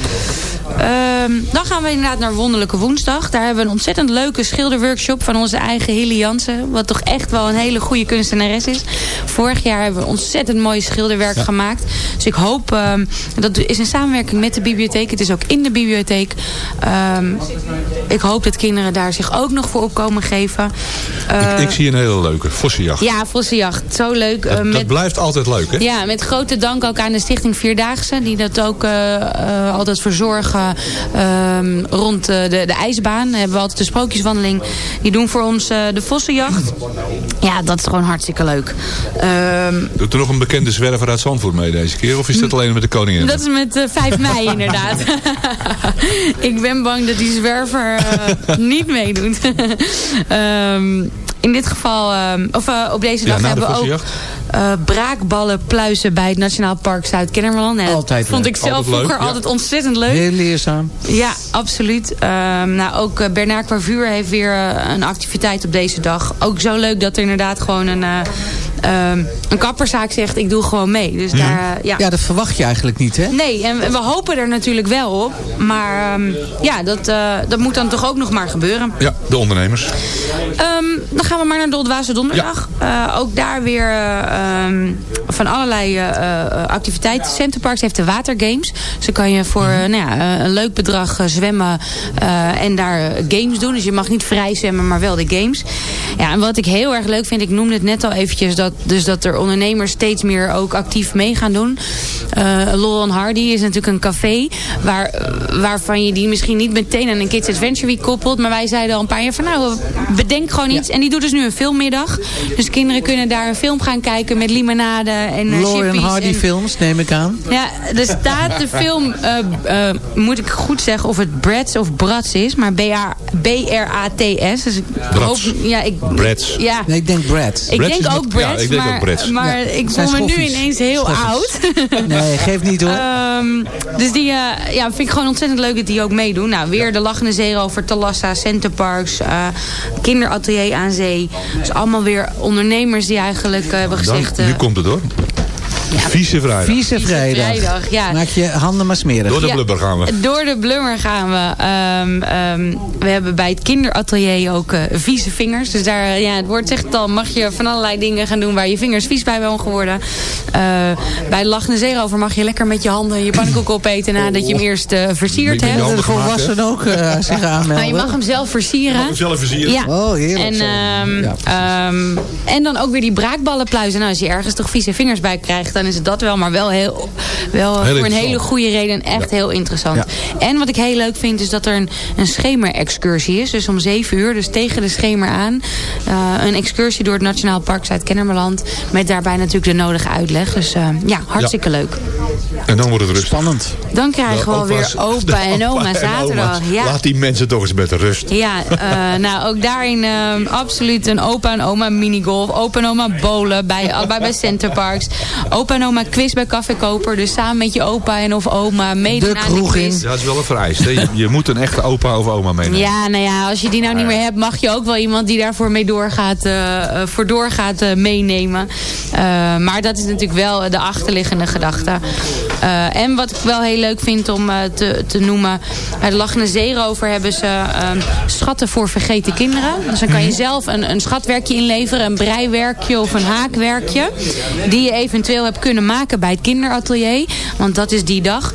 Ehm, dan gaan we inderdaad naar Wonderlijke Woensdag. Daar hebben we een ontzettend leuke schilderworkshop van onze eigen Hilly Jansen. Wat toch echt wel een hele goede kunstenares is. Vorig jaar hebben we ontzettend mooi schilderwerk gemaakt. Dus ik hoop, ehm, dat is in samenwerking met de bibliotheek. Het is ook in de bibliotheek. Ehm, ik hoop dat kinderen daar zich ook nog voor op komen geven. Eh, ik zie een hele leuke. Vossenjacht. ja, Vossenjacht. Zo leuk. Eh, dat, met- dat blijft altijd leuk, hè? ja, met grote dank ook aan de Stichting Vierdaagse. Die dat ook eh, eh, altijd verzorgen ehm, rond eh, de, de ijsbaan. Hebben we altijd de sprookjeswandeling. Die doen voor ons eh, de vossenjacht. Ja, dat is gewoon hartstikke leuk. Ehm, Doet er nog een bekende zwerver uit Zandvoort mee deze keer? Of is dat alleen met de koningin? dat is met eh, 5 mei inderdaad. ik ben bang dat die zwerver eh, niet meedoet. Ehm, in dit geval, ehm, of eh, op deze dag hebben we ook eh, braakballen pluizen bij het Nationaal Park Zuid-Kennemerland. En dat Altijd vond leuk. ik zelf Altijd leuk, vroeger ja. altijd ontzettend leuk. Heel leerzaam. Ja, absoluut. Ehm, nou, ook eh, Bernard Quarvuur heeft weer een activiteit op deze dag. Ook zo leuk dat er inderdaad gewoon een, eh, ehm, een kapperzaak zegt... ik doe gewoon mee. Dus daar, eh, ja. Ja, dat verwacht je eigenlijk niet, hè? Nee, en we hopen er natuurlijk wel op. Maar ehm, ja, dat, eh, dat moet dan toch ook nog maar gebeuren. Ja, de ondernemers. Ehm, dan gaan we maar naar de Oldwaze Donderdag. Eh, ook daar weer van allerlei eh, eh, activiteiten. Centerparks heeft de watergames. Dus dan kan je voor Mhm. nou ja, een leuk bedrag zwemmen eh, en daar games doen. Dus je mag niet vrij zwemmen, maar wel de games. Ja, en wat ik heel erg leuk vind, ik noemde het net al eventjes... dat, dus dat er ondernemers steeds meer ook actief mee gaan doen. Eh Laurel Hardy is natuurlijk een café... Waar, waarvan je die misschien niet meteen aan een Kids Adventure Week koppelt. Maar wij zeiden al een paar jaar van nou, bedenk gewoon iets. En die doet dus nu een filmmiddag. Dus kinderen kunnen daar een film gaan kijken met limonade en eh, Lauren Hardy en- films, neem ik aan. ja, er staat de film, eh, eh, moet ik goed zeggen of het Brats of Brats is, maar B-R-A-T-S. Dus ik Brats. hoop, ja, ik, Brats. Ja. Nee, ik denk Brad. Ik Brats denk is ook met- ik denk maar, ook maar Ja, ik voel me nu ineens heel Schoffies. oud. Nee, geef niet hoor. Ehm, dus die eh, ja, vind ik gewoon ontzettend leuk dat die ook meedoen. Nou, weer de Lachende Zeerover, Talassa, Centerparks, eh kinderatelier aan zee. Dus allemaal weer ondernemers die eigenlijk eh, hebben Dan, gezegd... eh, nu komt het hoor. Vieze vrijdag. Vieze vrijdag. vrijdag, ja. Maak je handen maar smerig. Door de Ja, blubber gaan we. Door de blummer gaan we. Ehm, ehm, we hebben bij het kinderatelier ook eh, vieze vingers. Dus daar, ja, het woord zegt het al, mag je van allerlei dingen gaan doen waar je vingers vies bij mogen worden. Eh, bij de lachende zeerover mag je lekker met je handen je pannenkoek opeten nadat je hem eerst eh, versierd je hebt. handen De volwassenen ook eh, zich aanmelden. Maar je mag hem zelf versieren. Mag hem zelf versieren. Ja. Oh, heerlijk En, ehm, Ja, ehm, en dan ook weer die braakballenpluizen. Nou, als je ergens toch vieze vingers bij krijgt, dan is het dat wel. Maar wel, heel, wel voor een hele goede reden. Echt heel interessant. En wat ik heel leuk vind, is dat er een, een schemerexcursie is. Dus om 7 uur, dus tegen de schemer aan. eh, een excursie door het Nationaal Park Zuid-Kennemerland. Met daarbij natuurlijk de nodige uitleg. Dus eh, ja, hartstikke leuk. En dan wordt het rustig. Spannend. Dan krijgen we alweer opa en oma zaterdag. Ja. Laat die mensen toch eens met rust. Ja, eh, nou ook daarin ehm, absoluut een opa en oma minigolf. Opa en oma bowlen, bij, allebei bij Centerparks. Opa en oma quiz bij Café Koper. Dus samen met je opa en of oma meedoen aan de quiz. Ja, dat is wel een vereist. hè. Je, je moet een echte opa of oma meenemen. Ja, nou ja, als je die nou niet meer hebt, mag je ook wel iemand die daarvoor mee doorgaat, eh, eh, voor doorgaat eh, meenemen. Eh, maar dat is natuurlijk wel de achterliggende gedachte. Eh, en wat ik wel heel leuk vind om eh, te, te noemen, bij de Lachende Zeerover hebben ze ehm, schatten voor vergeten kinderen. Dus dan kan je zelf een, een schatwerkje inleveren, een breiwerkje of een haakwerkje. Die je eventueel hebt kunnen maken bij het kinderatelier. Want dat is die dag.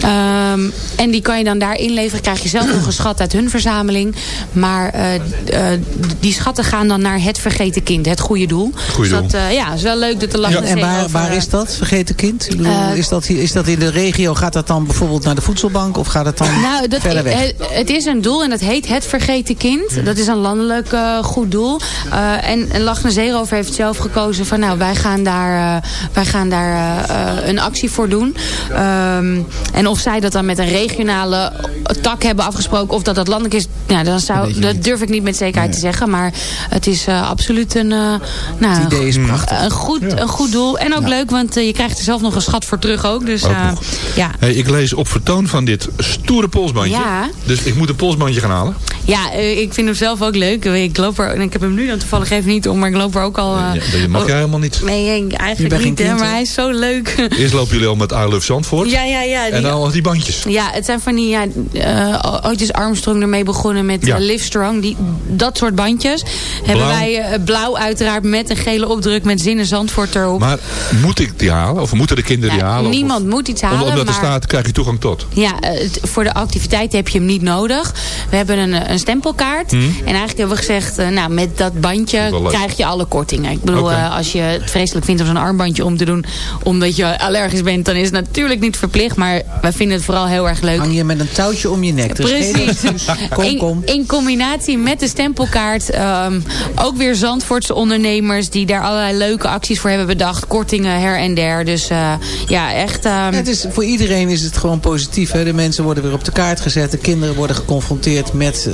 Ehm, en die kan je dan daar inleveren. Krijg je zelf nog een schat uit hun verzameling. Maar eh, eh, die schatten gaan dan naar het vergeten kind. Het goede doel. Goeie dus doel. dat eh, ja, is wel leuk dat de Lachende en waar, waar is dat, vergeten kind? Ik bedoel, is, dat, hier- is dat in de regio? Gaat dat dan bijvoorbeeld naar de voedselbank? Of gaat het dan Nou, dat, verder weg? Het, het is een doel en dat heet Het Vergeten Kind. Dat is een landelijk eh, goed doel. Eh, en, en Lachne Zeerover heeft zelf gekozen van nou, wij gaan daar, eh, wij gaan daar eh, eh, een actie voor doen. Ehm, en of zij dat dan met een regionale tak hebben afgesproken of dat dat landelijk is, ja, dan zou, dat durf ik niet met zekerheid te zeggen. Maar het is eh, absoluut een, eh, nou, Het idee is prachtig. een, goed, een goed doel. En ook leuk, want je krijgt er zelf nog een schat voor terug ook. Dus Ook eh, ja. Hey, ik lees op vertoon van dit stoere polsbandje. Ja. Dus ik moet een polsbandje gaan halen. Ja, eh, ik vind hem zelf ook leuk. Ik loop er, en ik heb hem nu dan toevallig even niet om, maar ik loop er ook al... eh, Ja, dat mag jij helemaal niet. Nee, eigenlijk niet, hè, maar hij is zo leuk. Eerst lopen jullie al met I Love Zandvoort. Ja, ja, ja. En dan al die bandjes. Ja, het zijn van die, ja, eh, ooit is Armstrong ermee begonnen met Ja. eh, Livestrong. Die, dat soort bandjes. Hebben Blauw. wij eh, blauw uiteraard met een gele opdruk met zinnen Zandvoort erop. Maar moet ik die halen? Of moeten de kinderen die halen? Of- Niemand moet iets Om- halen, Omdat er maar... staat, krijg je toegang tot. Ja, eh, voor de activiteiten heb je hem niet nodig. We hebben een, eh, een stempelkaart. Mhm. En eigenlijk hebben we gezegd, eh, nou, met dat bandje krijg je alle kortingen. Ik bedoel, eh, als je het vreselijk vindt om zo'n armbandje om te doen... omdat je allergisch bent, dan is het natuurlijk niet verplicht. Maar wij vinden het vooral heel erg leuk. Hang je met een touwtje om je nek. Dus Precies. Kom, in, kom. in combinatie met de stempelkaart. ehm, ook weer Zandvoortse ondernemers die daar allerlei leuke acties voor hebben bedacht. Kortingen her en der. Dus eh, ja, echt... ehm, Ja, het is, voor iedereen is het gewoon positief. Hè? De mensen worden weer op de kaart gezet. De kinderen worden geconfronteerd met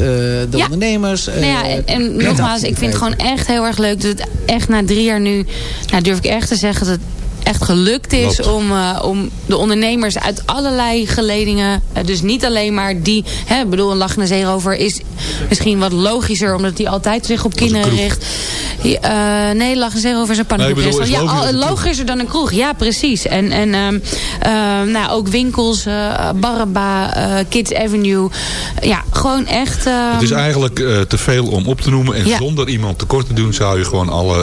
de Ja. ondernemers. Nou ja, eh, en, nogmaals, ik vind het gewoon echt heel erg leuk. Dat het echt na drie jaar nu, nou durf ik echt te zeggen dat het echt gelukt is Klopt. om, eh, om de ondernemers uit allerlei geledingen, eh, dus niet alleen maar die, hè, ik bedoel een lachende zeerover is misschien wat logischer omdat die altijd zich op kinderen richt. Eh, nee, lachende zeerover is een pannenkoekrestaurant. is Ja, logischer al- dan een kroeg. logischer dan een kroeg, ja precies. En, en ehm, nou, ook winkels, Baraba, Kids Avenue. Ja, gewoon echt... ehm, Het is eigenlijk te veel om op te noemen. En Ja. zonder iemand tekort te doen zou je gewoon alle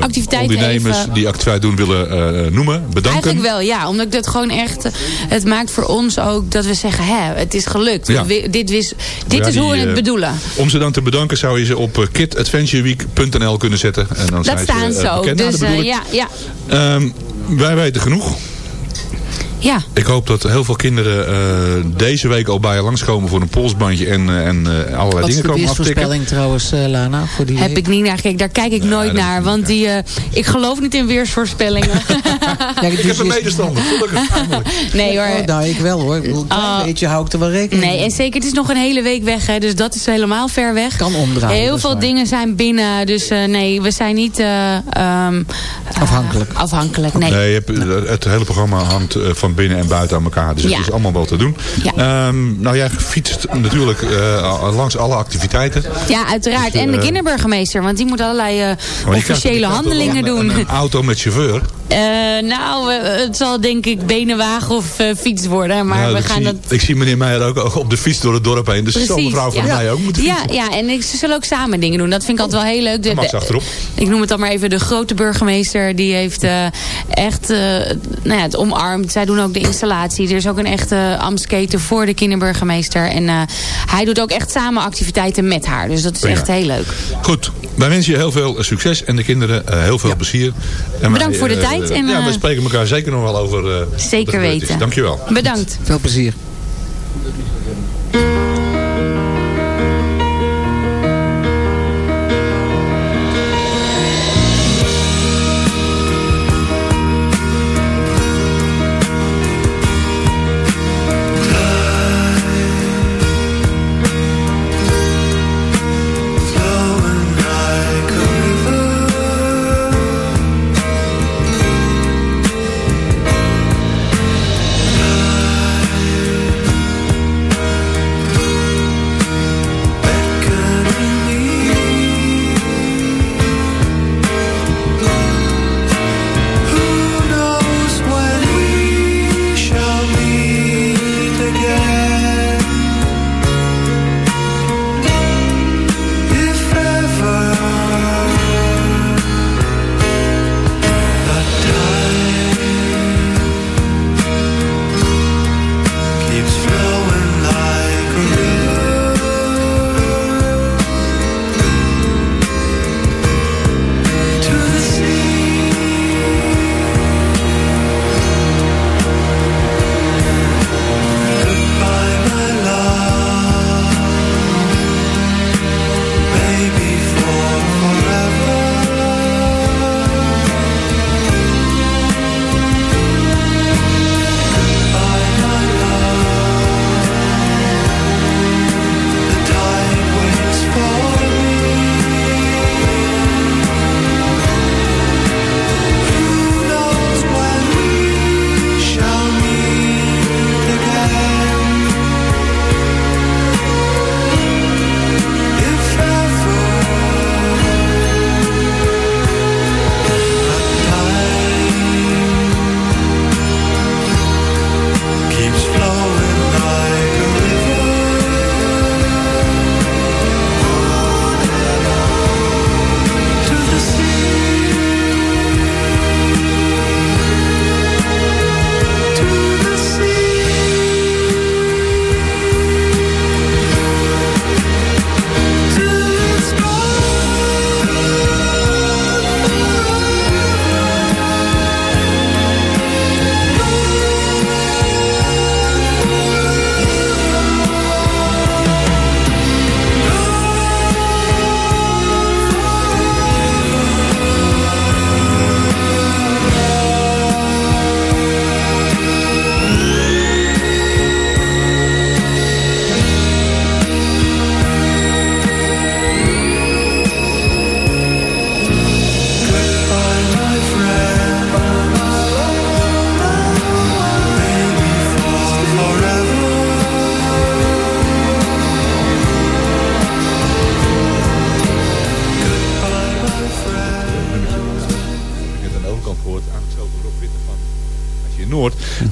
Activiteiten ondernemers even- die activiteit doen willen noemen. Bedanken. Eigenlijk wel, ja. Omdat ik dat gewoon echt... eh, Het maakt voor ons ook dat we zeggen... Hè, het is gelukt. Ja. We- dit dit Ja, is hoe we het eh, bedoelen. Om ze dan te bedanken zou je ze op eh, kidadventureweek.nl kunnen zetten. En dan Dat zijn staan ze, eh, zo. Nou, Dus eh, ja, ja. Ehm, wij weten genoeg. Ja. Ik hoop dat heel veel kinderen eh, deze week al bij je langskomen voor een polsbandje en, eh, en eh, allerlei Wat is dingen de komen aftikken. weersvoorspelling trouwens, eh, Lana? Voor die Heb week? ik niet naar gekeken. Daar kijk ik nooit is naar. Want die, eh, ik geloof niet in weersvoorspellingen. Ja, Ik heb een medestander, gelukkig. nee hoor. Oh, nou, ik wel hoor. Een klein Oh. beetje hou ik er wel rekening Nee, mee. en zeker, het is nog een hele week weg. Hè, dus dat is helemaal ver weg. Kan omdraaien. Heel is veel waar. dingen zijn binnen. Dus eh, nee, we zijn niet eh, ehm, eh, Afhankelijk. afhankelijk, nee. Nee, je hebt, het hele programma hangt eh, van binnen en buiten aan elkaar. Dus Ja. het is allemaal wel te doen. Ja. Ehm, nou, jij fietst natuurlijk eh, langs alle activiteiten. Ja, uiteraard. Dus, en de eh, kinderburgemeester. Want die moet allerlei eh, officiële handelingen doen. Een, een auto met chauffeur. Eh, nou, het zal denk ik benenwagen of eh, fiets worden. Maar Nou, we ik, gaan zie, dat... ik zie meneer Meijer ook op de fiets door het dorp heen. Dus Precies, zal mevrouw van ja. mij ook moeten ja, ja, en ik, ze zullen ook samen dingen doen. Dat vind ik altijd wel heel leuk. De- achterop. ik noem het dan maar even de grote burgemeester. Die heeft eh, echt nou ja, het omarmd. Zij doen ook de installatie. Er is ook een echte amsketen voor de kinderburgemeester. En hij doet ook echt samen activiteiten met haar. Dus dat is echt heel leuk. Goed, wij wensen je heel veel succes en de kinderen eh, heel veel plezier. En Bedankt voor de eh, tijd en, ja, we eh, spreken elkaar zeker nog wel over eh, er Zeker weten. Dankjewel. Bedankt. Veel plezier.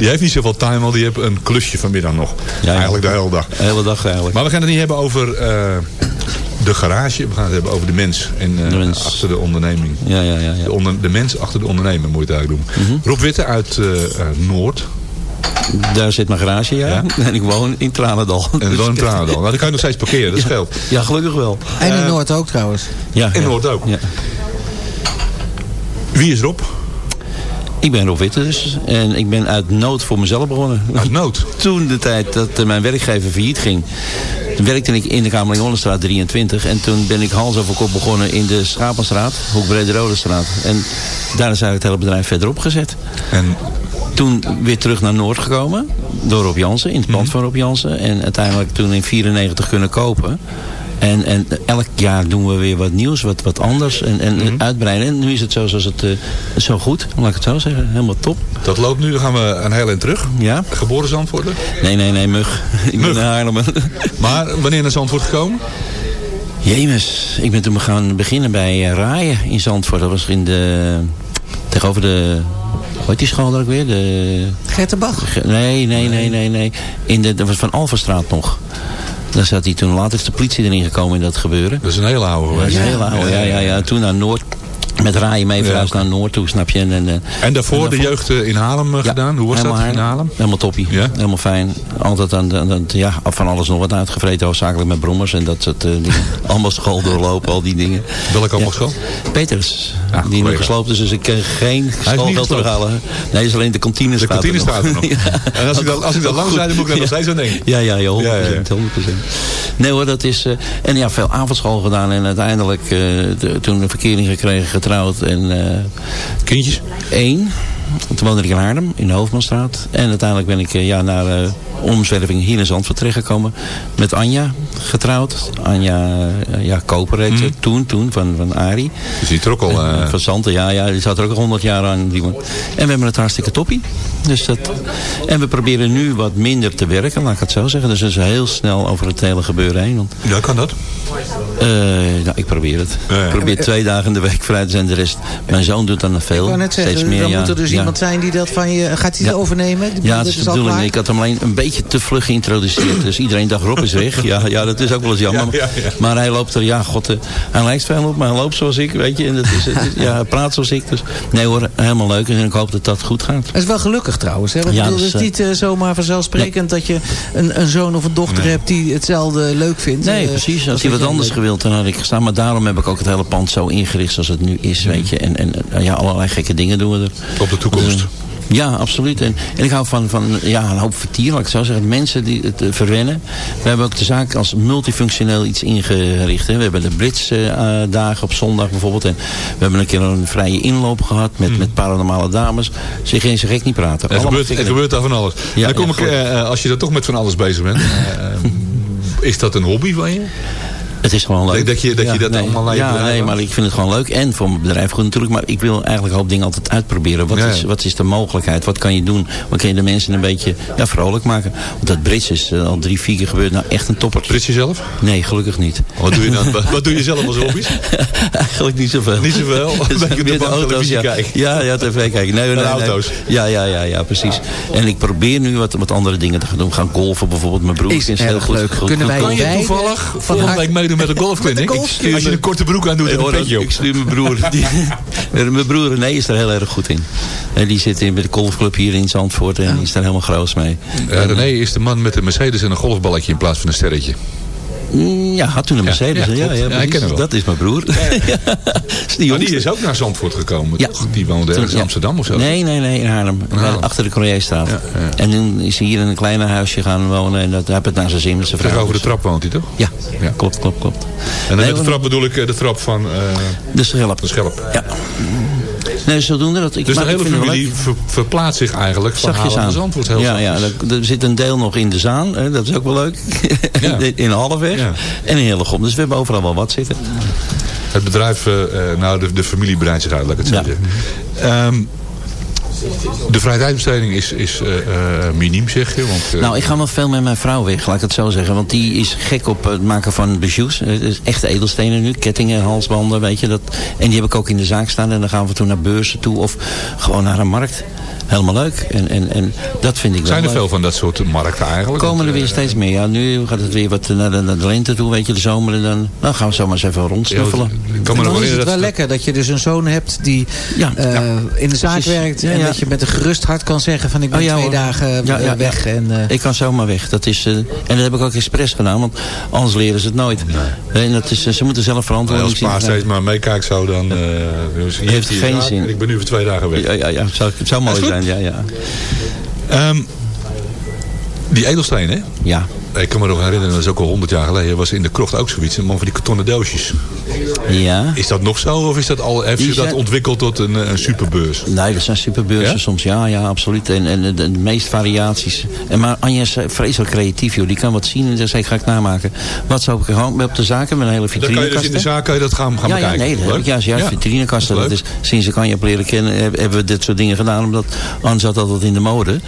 Die heeft niet zoveel time, want die heeft een klusje vanmiddag nog. Eigenlijk de hele dag. De hele dag eigenlijk. Maar we gaan het niet hebben over eh, de garage. We gaan het hebben over de mens. En, eh, achter de onderneming. Ja, ja, ja. De, onder, de mens achter de ondernemer moet je het eigenlijk doen. Mhm. Rob Witte uit eh, eh, Noord. Daar zit mijn garage, ja. En ik woon in Tranendal. En Dus- woon in Tranendal. Nou, dan kan je nog steeds parkeren, dat scheelt. Ja, gelukkig wel. En in Eh, Noord ook trouwens. Ja, in ja. Noord ook. Ja. Wie is Rob? Ik ben Rob Witte dus. En ik ben uit nood voor mezelf begonnen. Uit nood? Toen de tijd dat eh, mijn werkgever failliet ging. Toen werkte ik in de Kamerling 23. En toen ben ik hals over kop begonnen in de Schapenstraat. Hoek Brede straat. En daar is eigenlijk het hele bedrijf verderop gezet. En toen weer terug naar Noord gekomen. Door Rob Jansen, in het pand van Rob Jansen. En uiteindelijk toen in 94 kunnen kopen. En, en elk jaar doen we weer wat nieuws, wat, wat anders. En, en uitbreiden. En nu is het zo, zoals het, eh, zo goed. Laat ik het zo zeggen. Helemaal top. Dat loopt nu, dan gaan we een heel eind terug. Ja. Geboren Zandvoorter? Nee, nee, nee, mug. ik ben Mug. naar Haarlem. Maar wanneer naar Zandvoort gekomen? Jemes, ik ben toen gaan beginnen bij eh, Raaien in Zandvoort. Dat was in de, tegenover de heet die school daar ook weer? De... Gertenbach? Ge- Nee, nee, nee, nee, nee. In de, dat was van Alverstraat nog. Daar zat hij toen, later is de politie erin gekomen in dat gebeuren. Dat is een hele oude Dat is geweest. een hele oude, ja, ja, ja. Toen naar Noord. Met raaien mee verhuisd naar Noord toe, snap je? En, en, En daarvoor de jeugd eh, in Haarlem eh, gedaan. Hoe was dat in Haarlem? Helemaal toppie. Helemaal fijn. Altijd aan, de- aan, de- ja, van alles nog wat uitgevreten. Hoofdzakelijk met brommers en dat soort eh, dingen. allemaal school doorlopen, al die dingen. Welke allemaal school? Peters. Ja, die nu collega. gesloopt is, dus ik kan geen schoolgeld terughalen. Nee, is alleen de kantine De staat er kantine nog. staat er nog. En als ik dat, als ik dat Ook lang goed. zei, dan moet ik daar nog steeds aan denken. Ja, ja, ja, 100%. Ja, ja, ja. 100%. Nee hoor, dat is... eh, en ja, veel avondschool gedaan. En uiteindelijk eh, de- toen een verkering gekregen, getrouwd. En, eh, Kindjes? Eén. Toen woonde ik in Haarlem, in de Hoofdmanstraat. En uiteindelijk ben ik eh, ja, naar eh, omzwerving hier in Zandvoort terechtgekomen. Met Anja getrouwd. Anja eh, ja, Koper heet ze toen, toen, van, van Ari. Dus die trok al... eh, Van Zanten, ja, ja, die zat er ook al 100 jaar aan. Die man. En we hebben het hartstikke toppie. Dus dat, en we proberen nu wat minder te werken, laat ik het zo zeggen. Dus we zijn heel snel over het hele gebeuren heen. Want, ja, kan dat? eh, nou, ik probeer het. Ja, ja. Ik probeer twee dagen in de week vrij te zijn. De rest, mijn zoon doet dan nog veel. Ik wou net steeds zeggen, meer, dan ja, moet er dus ja. Iemand zijn die dat van je... Gaat hij dat overnemen? Die- Ja, dat is de bedoeling. Ik had hem alleen een beetje te vlug geïntroduceerd. Dus iedereen dacht, Rob is weg. Ja, ja dat is ook wel eens jammer. Ja, ja, ja. Maar hij loopt er, ja, god, eh, hij lijkt veel op, maar hij loopt zoals ik, weet je. En dat is, het is- ja, hij praat zoals ik. Dus nee hoor, helemaal leuk. En ik hoop dat dat goed gaat. Dat is wel gelukkig trouwens. Hè? Want Ja, bedoel, het is is, niet eh, zomaar vanzelfsprekend dat je een, een zoon of een dochter Nee. hebt die hetzelfde leuk vindt. Nee, Eh, precies. Als hij wat anders leuk- gewild, dan had ik gestaan. Maar daarom heb ik ook het hele pand zo ingericht zoals het nu is, weet je. En, en eh, ja, allerlei gekke dingen doen we er. Op de toekomst. Dus, ja, absoluut. En, en ik hou van, van ja, een hoop vertier, laat ik zo zeggen. Mensen die het eh, verwennen. We hebben ook de zaak als multifunctioneel iets ingericht. Hè. We hebben de Britse eh, dagen op zondag bijvoorbeeld. En we hebben een keer een vrije inloop gehad met, met paranormale dames. Ze geen ze gek niet praten. Er gebeurt, er gebeurt daar van alles. Ja, dan kom ja, ik, eh, eh, als je er toch met van alles bezig bent. eh, eh, is dat een hobby van je? Het is gewoon leuk. Dat je dat, je dat nee. allemaal aan je Ja, bedrijf nee, maar ik vind het gewoon leuk. En voor mijn bedrijf goed natuurlijk. Maar ik wil eigenlijk een hoop dingen altijd uitproberen. Wat, Ja, is, wat is de mogelijkheid? Wat kan je doen? Wat kan je de mensen een beetje ja, vrolijk maken? Want dat Brits is eh, al drie, vier keer gebeurd. Nou, echt een topper. Brits je zelf? Nee, gelukkig niet. Wat doe je dan? wat, doe je zelf als hobby's? Eigenlijk niet zoveel. Niet zoveel? Dus de televisie ja. kijken. Ja, ja, tv kijken. Nee, nee, nee. auto's. Ja, ja, ja, ja, precies. En ik probeer nu wat, wat andere dingen te gaan doen. Gaan golfen bijvoorbeeld. Mijn broer Is het heel erg goed. leuk. goed- Kunnen goed wij je Wij, toevallig van volgende week meedoen met de golfclinic? Met. Als je een korte broek aan doet en een hoor petje dat- op. Ik stuur mijn broer. Die, mijn broer René is daar heel erg goed in. En die zit in bij de golfclub hier in Zandvoort. En die is daar helemaal groot mee. Ja, René is de man met de Mercedes en een golfballetje in plaats van een sterretje. Mm, Ja, had toen een Mercedes. ja, Ja, ja. Dat is mijn broer. Die Maar die is ook naar Zandvoort gekomen, Ja. toch? Die woonde ergens in. Amsterdam of zo? Nee, nee, nee, in Haarlem. Haarlem. Achter de ja. En toen is hij hier in een kleiner huisje gaan wonen. En dat heb het naar zijn zin met zijn vrouw. Tegenover de trap woont hij toch? Ja, Ja. klopt, klopt, klopt. En dan Nee, met de trap bedoel ik eh, de trap van eh, De schelp. de schelp. Ja. Nee, zodoende dat ik... Dus de maar ik hele familie ver- verplaatst zich eigenlijk van Zachtjes aan. Zandvoort. Heel ja, ja, er, zit een deel nog in de Zaan. Hè, dat is ook wel leuk. Ja. in Halfweg. Ja. En in Hillegom. Dus we hebben overal wel wat zitten. Het bedrijf, eh, eh, nou de, de familie breidt zich uit, laat ik het zo Ja. zeggen. Ehm, de vrije tijdbesteding is, is eh, miniem, zeg je. Want, eh, Nou, ik ga wel veel met mijn vrouw weg, laat ik het zo zeggen. Want die is gek op het maken van is echte edelstenen nu. Kettingen, halsbanden, weet je. Dat. En die heb ik ook in de zaak staan. En dan gaan we toen naar beurzen toe. Of gewoon naar een markt. Helemaal leuk. En, en, en dat vind ik wel zijn er leuk. veel van dat soort markten eigenlijk? Komen er weer eh, steeds meer. Ja, nu gaat het weer wat naar de, naar de lente toe, weet je, de zomer. En dan nou gaan we zomaar eens even rondsnuffelen. Kan dan is het wel dat... lekker dat je dus een zoon hebt die Ja, eh, ja. in de zaak Precies. werkt. Ja, en ja. dat je met een gerust hart kan zeggen van ik ben Oh, ja, twee hoor. dagen eh, Ja, ja, weg. En, eh, Ik kan zomaar weg. Dat is, eh, en dat heb ik ook expres gedaan, want anders leren ze het nooit. En dat is, ze moeten zelf Als verantwoording pa zien. steeds maar meekijkt zo, dan... dus Heeft die geen zin. en Ik ben nu voor twee dagen weg. Ja, ja, ja. Zou, het zou mooi goed. Zijn, ja, ja. Ehm, die edelsteen, hè? Ja. Ik kan me nog herinneren, dat is ook al honderd jaar geleden, was in de krocht ook zoiets. Een man van die kartonnen doosjes. Ja. Is dat nog zo of is dat al, heeft je dat ontwikkeld tot een, eh, een superbeurs? Nee, dat zijn superbeurzen Ja? soms. Ja, ja, absoluut. En, en de, de meest variaties. En maar Anja is eh, vreselijk creatief, joh. Die kan wat zien en dan ik, ga ik namaken. Wat zou ik gewoon op de zaken met een hele Dan kan je vitrinekast. dus in de zaak kan je dat gaan, gaan ja, ja, bekijken. nee, dat heb ik juist, juist Ja. vitrinekasten. Dat Dat is sinds ik Anja heb leren kennen, heb- hebben we dit soort dingen gedaan. Omdat Anne zat altijd in de mode.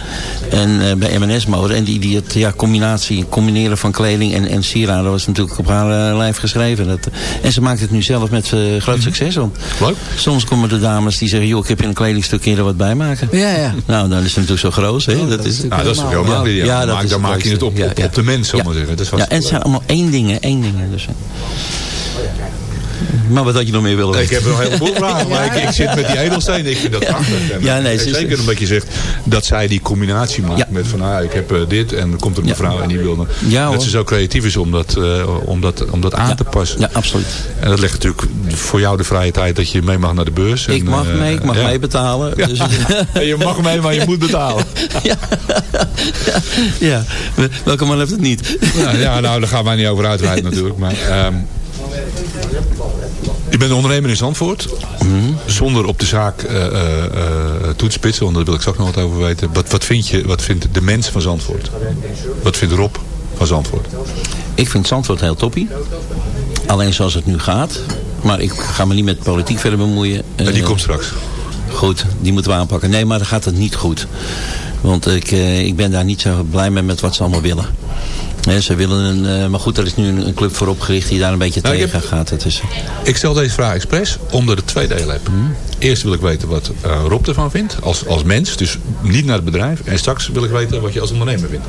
En eh, bij M&S mode. En die, die het, ja, combinatie combineren van kleding en, en sieraden was natuurlijk op haar eh, lijf geschreven. Dat, en ze maakt het nu zelf met eh, groot succes. Want Leuk. Soms komen de dames die zeggen, joh, ik heb in een kledingstukje er wat bij maken. Ja, ja. Nou, dan is het natuurlijk zo groot. Hè? dat, is, Nou, dat is wel makkelijk. Ja, Ja, dan dat maak, je het op, op, Ja, op de mens, zal ik maar zeggen. Dat is ja, en het zijn allemaal één dingen, één dingen. Dus, maar wat had je nog meer willen Ik heb een heleboel vragen, maar ik, ik zit met die edelstenen. Ik vind dat prachtig. En, Ja, nee, ze is- zeker omdat je zegt dat zij die combinatie maakt met van, ah, ik heb eh, dit en dan komt er een mevrouw en die wil dan- Ja, dat hoor. ze zo creatief is om dat, eh, om dat, om dat aan te passen. Ja, absoluut. En dat legt natuurlijk voor jou de vrije tijd dat je mee mag naar de beurs. Ik en, mag eh, mee, ik mag ja. mee betalen. Ja. Dus, je mag mee, maar je moet betalen. ja, welke man heeft het niet? Ja, ja, nou, daar gaan wij niet over uitweiden natuurlijk. Maar, ehm, je bent ondernemer in Zandvoort. Zonder op de zaak eh eh, eh, toe te spitsen, want daar wil ik straks nog wat over weten. Wat, wat, vind je, wat vindt de mens van Zandvoort? Wat vindt Rob van Zandvoort? Ik vind Zandvoort heel toppie. Alleen zoals het nu gaat. Maar ik ga me niet met politiek verder bemoeien. Ja, die Eh, komt straks. Goed, die moeten we aanpakken. Nee, maar dan gaat het niet goed. Want ik, eh, ik ben daar niet zo blij mee met wat ze allemaal willen. Ze willen een, eh, maar goed, er is nu een, club voor opgericht die daar een beetje Nou, tegen gaat. Het is, Ik stel deze vraag expres omdat het twee delen heb. Eerst wil ik weten wat eh, Rob ervan vindt als, als mens. Dus niet naar het bedrijf. En straks wil ik weten wat je als ondernemer vindt.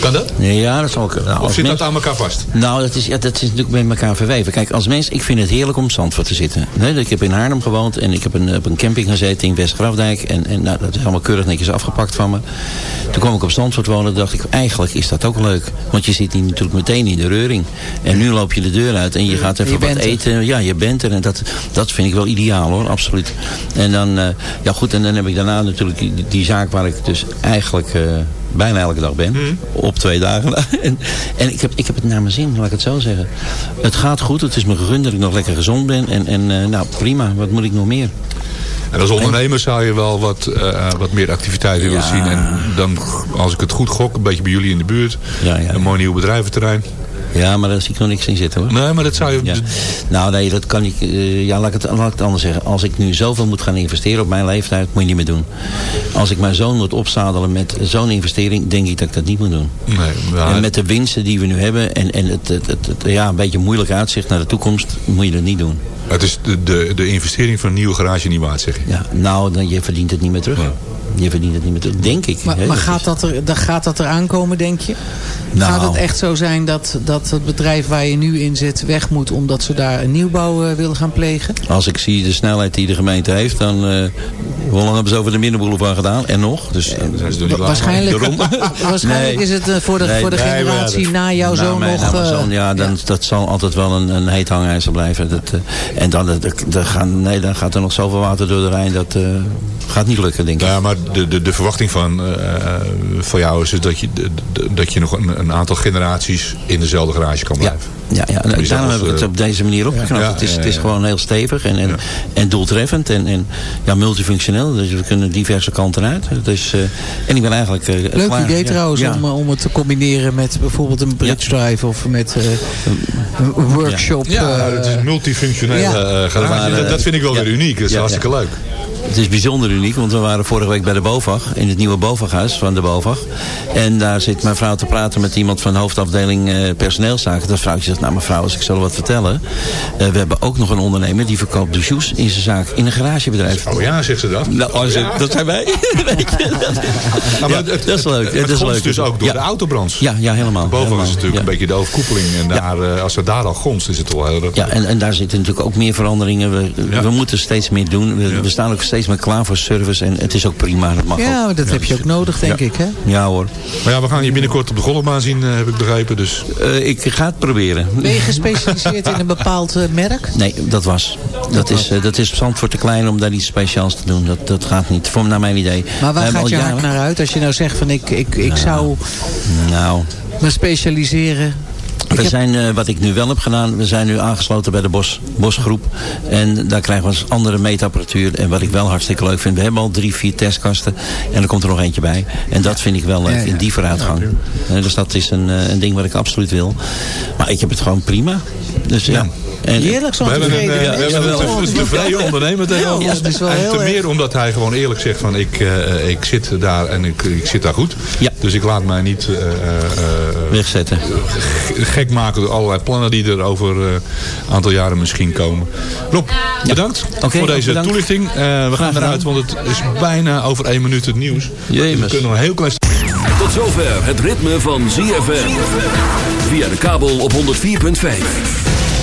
Kan dat? ja, dat zal ik... Nou, Of zit mens- dat aan elkaar vast? Nou, dat is, ja, dat is natuurlijk met elkaar verweven. Kijk, als mens, ik vind het heerlijk om Zandvoort te zitten. Nee, ik heb in Haarlem gewoond en ik heb een, op een camping gezeten in West-Grafdijk. En, en nou, dat is allemaal keurig netjes afgepakt van me. Toen kwam ik op Zandvoort wonen dacht ik, eigenlijk is dat ook leuk. Want je zit hier natuurlijk meteen in de reuring. En nu loop je de deur uit en je gaat even Je wat er. eten. Ja, je bent er. En dat, dat vind ik wel ideaal hoor, absoluut. En dan, eh, ja goed, en dan heb ik daarna natuurlijk die, die zaak waar ik dus eigenlijk... eh, bijna elke dag ben. Op twee dagen. en en ik, heb, ik heb het naar mijn zin, laat ik het zo zeggen. Het gaat goed. Het is me gegund dat ik nog lekker gezond ben. En, en eh, nou, prima. Wat moet ik nog meer? En als ondernemer zou je wel wat, eh, wat meer activiteit willen Ja. zien. En dan, als ik het goed gok, een beetje bij jullie in de buurt. Een mooi nieuw bedrijventerrein. Ja, maar daar zie ik nog niks in zitten hoor. Nee, maar dat zou je... Ja. Nou nee, dat kan ik... eh, ja, laat ik, het, laat ik het anders zeggen. Als ik nu zoveel moet gaan investeren op mijn leeftijd, moet je niet meer doen. Als ik mijn zoon moet opzadelen met zo'n investering, denk ik dat ik dat niet moet doen. Nee, maar- En met de winsten die we nu hebben en, en het, het, het, het- ja, een beetje moeilijk uitzicht naar de toekomst, moet je dat niet doen. Het is de, de, de investering van een nieuwe garage niet waard, zeg je. Ja, nou, dan, je verdient het niet meer terug. Je verdient het niet meer terug, denk ik. Maar, hè. maar gaat, dat er, dan gaat dat eraan komen, denk je? Nou. Gaat het echt zo zijn dat, dat het bedrijf waar je nu in zit weg moet... omdat ze daar een nieuwbouw eh, willen gaan plegen? Als ik zie de snelheid die de gemeente heeft, dan... eh hoe lang hebben ze over de Middenboulevard gedaan? En nog? Dus, Waarschijnlijk, waarschijnlijk Nee. is het eh, voor de, Nee, voor de nee, generatie dat- na jouw na zoon mijn- nog... na mijn eh, zoon, ja, dan, dat zal altijd wel een, een heet hangijzer blijven. Dat, eh, en dan, de, de gaan, nee, dan gaat er nog zoveel water door de Rijn. Dat eh, gaat niet lukken, denk ik. Ja, maar de, de, de verwachting van, eh, voor jou is dus dat je, de- dat je nog een, een aantal generaties in dezelfde garage kan blijven. Ja, ja daarom heb ik het eh, op deze manier opgeknapt. Ja, het, is, het is ja. gewoon heel stevig en, en, en doeltreffend en, en ja, multifunctioneel. Dus we kunnen diverse kanten uit. Dus, eh, en ik ben eigenlijk eh, Leuk klaar. idee Ja, trouwens ja. om, om het te combineren met bijvoorbeeld een bridge drive of met eh, een workshop. Ja, het is eh, garage. Dat, dat vind ik wel ja. weer uniek. Dat is Ja, hartstikke ja. leuk. Het is bijzonder uniek, want we waren vorige week bij de BOVAG, in het nieuwe BOVAG-huis van de BOVAG. En daar zit mijn vrouw te praten met iemand van de hoofdafdeling eh, personeelszaken. Dat vrouwtje zegt, nou mevrouw, als ik zal wat vertellen. eh, we hebben ook nog een ondernemer die verkoopt douches in zijn zaak, in een garagebedrijf. Oh ja, zegt ze dat. Nou, je- dat zijn wij. Weet je, dat, Ja, het- dat is leuk. Het, dat is leuk. dus ook door Ja. de autobranche. Ja, ja, helemaal. Helemaal. is natuurlijk een beetje de overkoepeling. En daar, eh, als het daar al gonst, is het wel heel erg. Ja, en, en daar zitten natuurlijk ook meer veranderingen. We, we moeten steeds meer doen. We, we staan ook steeds meer klaar voor service. En het is ook prima. Dat mag ja, ook. maar dat heb je ook nodig, denk Ja. ik. Hè? Ja hoor. Maar ja, we gaan je binnenkort op de golfbaan zien, eh, heb ik begrepen. Dus Eh, ik ga het proberen. Ben je gespecialiseerd in een bepaald eh, merk? Nee, dat was. Dat, is, eh, dat is Zandvoort te klein om daar iets speciaals te doen. Dat, dat gaat niet, voor naar mijn idee. Maar waar gaat je hart naar uit? Als je nou zegt van ik, ik, ik zou Nou, me specialiseren. We zijn, eh, wat ik nu wel heb gedaan, we zijn nu aangesloten bij de Bos, Bosgroep. En daar krijgen we eens andere meetapparatuur. En wat ik wel hartstikke leuk vind, we hebben al drie, vier testkasten. En er komt er nog eentje bij. En dat vind ik wel leuk, ja. in die vooruitgang. Eh, dus dat is een, eh, een ding wat ik absoluut wil. Maar ik heb het gewoon prima. Dus ja. En, Heerlijk zo'n We hebben een, tevreden eh, we hebben een, Ja. een tevreden ondernemer tegenover Ja, ons. wel En te meer omdat hij gewoon eerlijk zegt van ik, eh, ik zit daar en ik, ik zit daar goed. Dus ik laat mij niet eh, eh, eh, Wegzetten. gek maken door allerlei plannen die er over een aantal jaren misschien komen. Rob, bedankt voor deze bedankt. toelichting. Eh, we gaan eruit, want het is bijna over één minuut het nieuws. Dus we kunnen nog een heel klein Tot zover het ritme van ZFM. Via de kabel op 104.5.